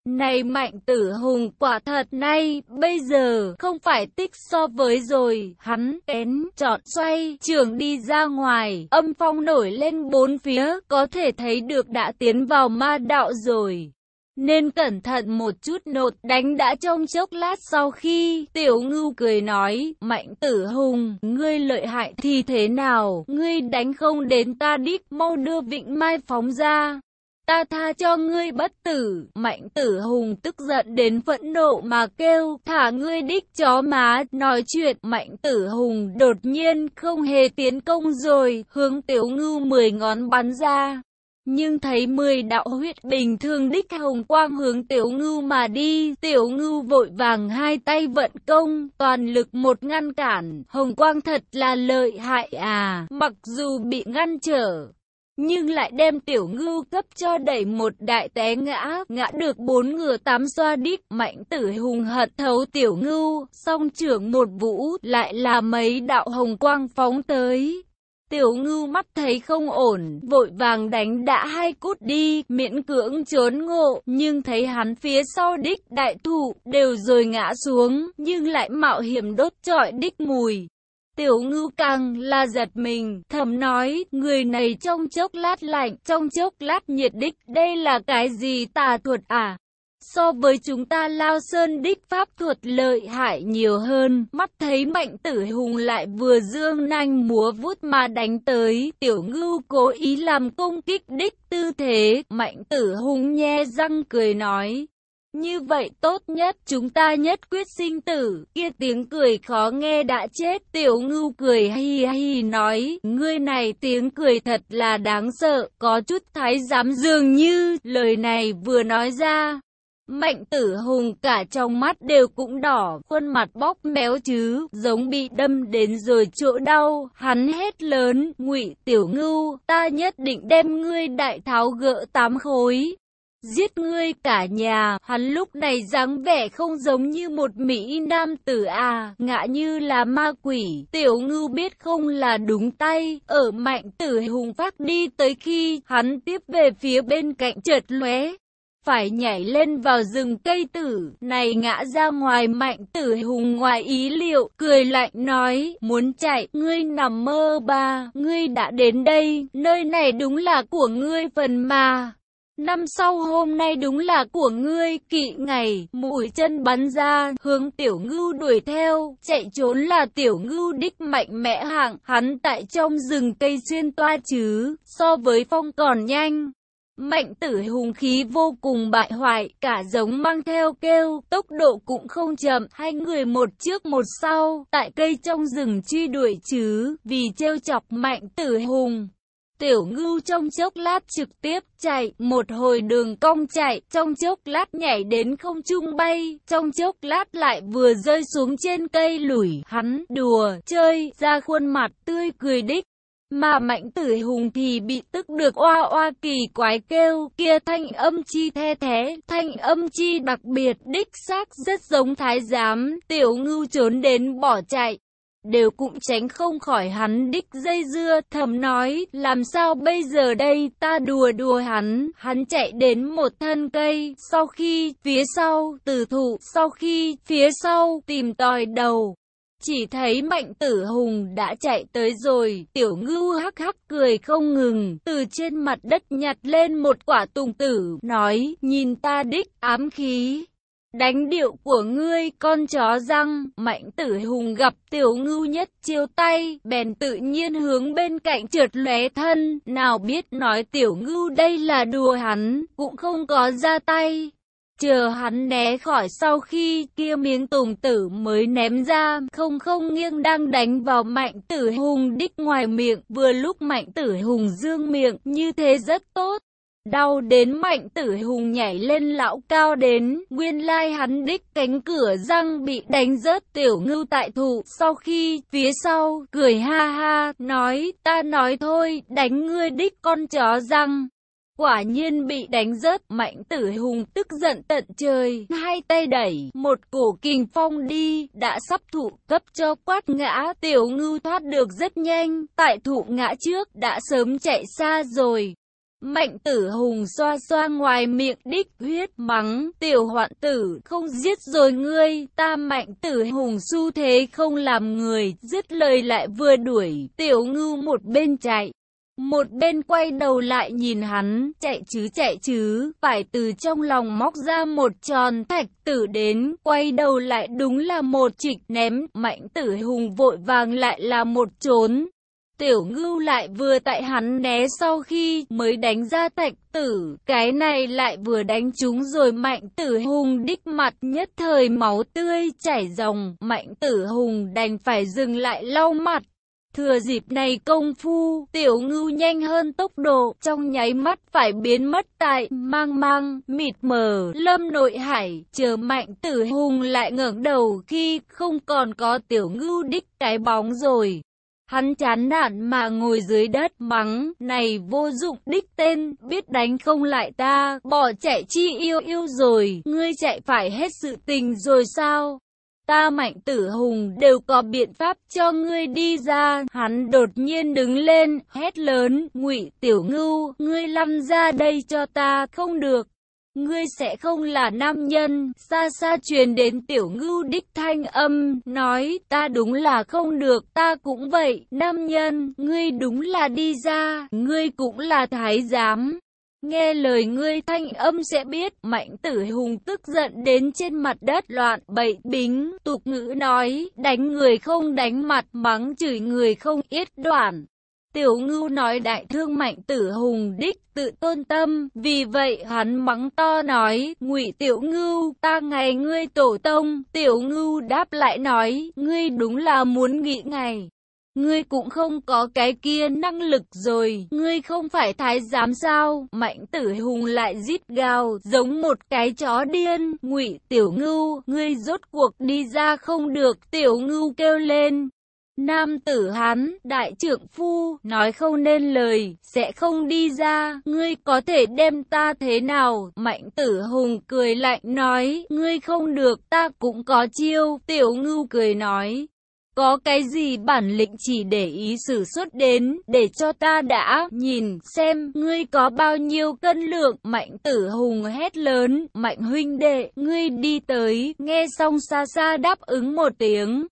Này mạnh tử hùng quả thật nay, bây giờ không phải tích so với rồi, hắn én chọn xoay, trường đi ra ngoài, âm phong nổi lên bốn phía, có thể thấy được đã tiến vào ma đạo rồi. Nên cẩn thận một chút nột đánh đã trong chốc lát sau khi tiểu ngưu cười nói Mạnh tử hùng, ngươi lợi hại thì thế nào, ngươi đánh không đến ta đích mau đưa vịnh mai phóng ra. Ta tha cho ngươi bất tử, mạnh tử hùng tức giận đến phẫn nộ mà kêu, thả ngươi đích chó má, nói chuyện, mạnh tử hùng đột nhiên không hề tiến công rồi, hướng tiểu ngưu mười ngón bắn ra. Nhưng thấy mười đạo huyết bình thường đích hồng quang hướng tiểu ngưu mà đi, tiểu ngưu vội vàng hai tay vận công, toàn lực một ngăn cản, hồng quang thật là lợi hại à, mặc dù bị ngăn trở. Nhưng lại đem tiểu ngưu cấp cho đẩy một đại té ngã, ngã được bốn ngựa tám xoa đích, mạnh tử hùng hận thấu tiểu ngưu, song trưởng một vũ, lại là mấy đạo hồng quang phóng tới. Tiểu ngưu mắt thấy không ổn, vội vàng đánh đã hai cút đi, miễn cưỡng trốn ngộ, nhưng thấy hắn phía sau đích đại thủ, đều rồi ngã xuống, nhưng lại mạo hiểm đốt trọi đích mùi. Tiểu ngưu càng là giật mình, thầm nói, người này trong chốc lát lạnh, trong chốc lát nhiệt đích, đây là cái gì tà thuật à? So với chúng ta lao sơn đích pháp thuật lợi hại nhiều hơn, mắt thấy mạnh tử hùng lại vừa dương nanh múa vút mà đánh tới, tiểu ngưu cố ý làm công kích đích tư thế, mạnh tử hùng nhe răng cười nói. Như vậy tốt nhất, chúng ta nhất quyết sinh tử, kia tiếng cười khó nghe đã chết, tiểu ngưu cười hi hi nói, ngươi này tiếng cười thật là đáng sợ, có chút thái giám dường như, lời này vừa nói ra, Mạnh tử hùng cả trong mắt đều cũng đỏ, khuôn mặt bóc méo chứ, giống bị đâm đến rồi chỗ đau, hắn hét lớn, ngụy tiểu ngưu, ta nhất định đem ngươi đại tháo gỡ tám khối giết ngươi cả nhà. Hắn lúc này dáng vẻ không giống như một Mỹ nam tử à, ngã như là ma quỷ. Tiểu ngư biết không là đúng tay, ở mạnh tử hùng phát đi tới khi hắn tiếp về phía bên cạnh chợt lóe phải nhảy lên vào rừng cây tử, này ngã ra ngoài mạnh tử hùng ngoài ý liệu, cười lạnh nói, muốn chạy, ngươi nằm mơ ba, ngươi đã đến đây, nơi này đúng là của ngươi phần mà. Năm sau hôm nay đúng là của ngươi, kỵ ngày, mũi chân bắn ra, hướng tiểu ngưu đuổi theo, chạy trốn là tiểu ngưu đích mạnh mẽ hạng, hắn tại trong rừng cây xuyên toa chứ, so với phong còn nhanh. Mạnh tử hùng khí vô cùng bại hoại, cả giống mang theo kêu, tốc độ cũng không chậm, hai người một trước một sau, tại cây trong rừng truy đuổi chứ, vì trêu chọc mạnh tử hùng. Tiểu ngưu trong chốc lát trực tiếp chạy, một hồi đường cong chạy, trong chốc lát nhảy đến không trung bay, trong chốc lát lại vừa rơi xuống trên cây lủi, hắn đùa, chơi, ra khuôn mặt tươi cười đích. Mà mạnh tử hùng thì bị tức được oa oa kỳ quái kêu, kia thanh âm chi the thế, thanh âm chi đặc biệt, đích xác rất giống thái giám, tiểu ngưu trốn đến bỏ chạy. Đều cũng tránh không khỏi hắn đích dây dưa, thầm nói, làm sao bây giờ đây, ta đùa đùa hắn, hắn chạy đến một thân cây, sau khi, phía sau, tử thụ, sau khi, phía sau, tìm tòi đầu. Chỉ thấy mạnh tử hùng đã chạy tới rồi, tiểu ngưu hắc hắc cười không ngừng, từ trên mặt đất nhặt lên một quả tùng tử, nói, nhìn ta đích ám khí. Đánh điệu của ngươi con chó răng, mạnh tử hùng gặp tiểu ngưu nhất chiêu tay, bèn tự nhiên hướng bên cạnh trượt lóe thân, nào biết nói tiểu ngưu đây là đùa hắn, cũng không có ra tay. Chờ hắn né khỏi sau khi kia miếng tùng tử mới ném ra, không không nghiêng đang đánh vào mạnh tử hùng đích ngoài miệng, vừa lúc mạnh tử hùng dương miệng, như thế rất tốt. Đau đến mạnh tử hùng nhảy lên lão cao đến, nguyên lai hắn đích cánh cửa răng bị đánh rớt tiểu ngưu tại thụ, sau khi, phía sau, cười ha ha, nói, ta nói thôi, đánh ngươi đích con chó răng. Quả nhiên bị đánh rớt, mạnh tử hùng tức giận tận trời, hai tay đẩy, một cổ kình phong đi, đã sắp thụ cấp cho quát ngã, tiểu ngưu thoát được rất nhanh, tại thụ ngã trước, đã sớm chạy xa rồi. Mạnh tử hùng xoa xoa ngoài miệng đích huyết mắng, tiểu hoạn tử, không giết rồi ngươi, ta mạnh tử hùng su thế không làm người, dứt lời lại vừa đuổi, tiểu ngưu một bên chạy. Một bên quay đầu lại nhìn hắn, chạy chứ chạy chứ, phải từ trong lòng móc ra một tròn thạch tử đến, quay đầu lại đúng là một trịch ném, mạnh tử hùng vội vàng lại là một trốn. Tiểu ngưu lại vừa tại hắn né sau khi mới đánh ra thạch tử, cái này lại vừa đánh chúng rồi mạnh tử hùng đích mặt nhất thời máu tươi chảy ròng, mạnh tử hùng đành phải dừng lại lau mặt. Thừa dịp này công phu, tiểu ngưu nhanh hơn tốc độ, trong nháy mắt phải biến mất tại mang mang, mịt mờ, lâm nội hải, chờ mạnh tử hùng lại ngẩng đầu khi không còn có tiểu ngưu đích cái bóng rồi. Hắn chán nản mà ngồi dưới đất mắng, này vô dụng đích tên, biết đánh không lại ta, bỏ chạy chi yêu yêu rồi, ngươi chạy phải hết sự tình rồi sao? Ta mạnh tử hùng đều có biện pháp cho ngươi đi ra. Hắn đột nhiên đứng lên, hét lớn, ngụy tiểu ngưu, ngươi lăn ra đây cho ta, không được. Ngươi sẽ không là nam nhân, xa xa truyền đến tiểu ngưu đích thanh âm, nói, ta đúng là không được, ta cũng vậy, nam nhân, ngươi đúng là đi ra, ngươi cũng là thái giám. Nghe lời ngươi thanh âm sẽ biết, mạnh tử hùng tức giận đến trên mặt đất loạn bậy bính, tục ngữ nói, đánh người không đánh mặt, mắng chửi người không yết đoạn. Tiểu ngưu nói đại thương mạnh tử hùng đích tự tôn tâm, vì vậy hắn mắng to nói, ngụy tiểu ngưu, ta ngày ngươi tổ tông, tiểu ngưu đáp lại nói, ngươi đúng là muốn nghĩ ngày. Ngươi cũng không có cái kia năng lực rồi, ngươi không phải thái giám sao? Mạnh tử hùng lại rít gào, giống một cái chó điên, ngụy tiểu ngưu, ngươi rốt cuộc đi ra không được, tiểu ngưu kêu lên. Nam tử hán, đại trưởng phu, nói không nên lời, sẽ không đi ra, ngươi có thể đem ta thế nào? Mạnh tử hùng cười lạnh nói, ngươi không được, ta cũng có chiêu, tiểu ngưu cười nói. Có cái gì bản lĩnh chỉ để ý sử xuất đến, để cho ta đã, nhìn, xem, ngươi có bao nhiêu cân lượng, mạnh tử hùng hét lớn, mạnh huynh đệ, ngươi đi tới, nghe xong xa xa đáp ứng một tiếng.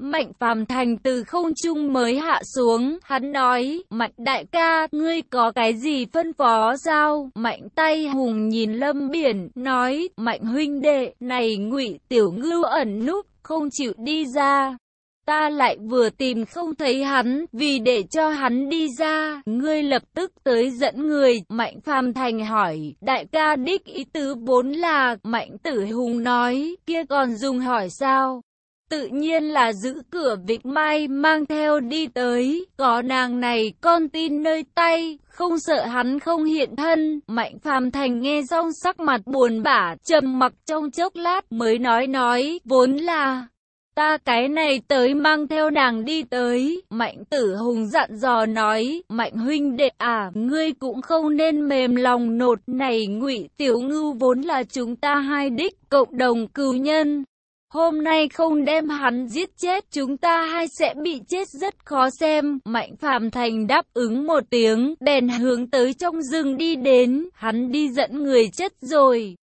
Mạnh phàm thành từ không trung mới hạ xuống, hắn nói, mạnh đại ca, ngươi có cái gì phân phó sao? Mạnh tay hùng nhìn lâm biển, nói, mạnh huynh đệ, này ngụy tiểu ngưu ẩn núp, không chịu đi ra. Ta lại vừa tìm không thấy hắn, vì để cho hắn đi ra, ngươi lập tức tới dẫn người, Mạnh Phàm Thành hỏi, đại ca đích ý tứ vốn là, Mạnh Tử Hùng nói, kia còn dùng hỏi sao? Tự nhiên là giữ cửa vịt Mai mang theo đi tới, có nàng này con tin nơi tay, không sợ hắn không hiện thân. Mạnh Phàm Thành nghe xong sắc mặt buồn bã, trầm mặc trong chốc lát mới nói nói, vốn là Ta cái này tới mang theo nàng đi tới, mạnh tử hùng dặn dò nói, mạnh huynh đệ à, ngươi cũng không nên mềm lòng nột này ngụy tiểu ngưu vốn là chúng ta hai đích, cộng đồng cừu nhân. Hôm nay không đem hắn giết chết chúng ta hai sẽ bị chết rất khó xem. Mạnh Phạm Thành đáp ứng một tiếng, bèn hướng tới trong rừng đi đến, hắn đi dẫn người chết rồi.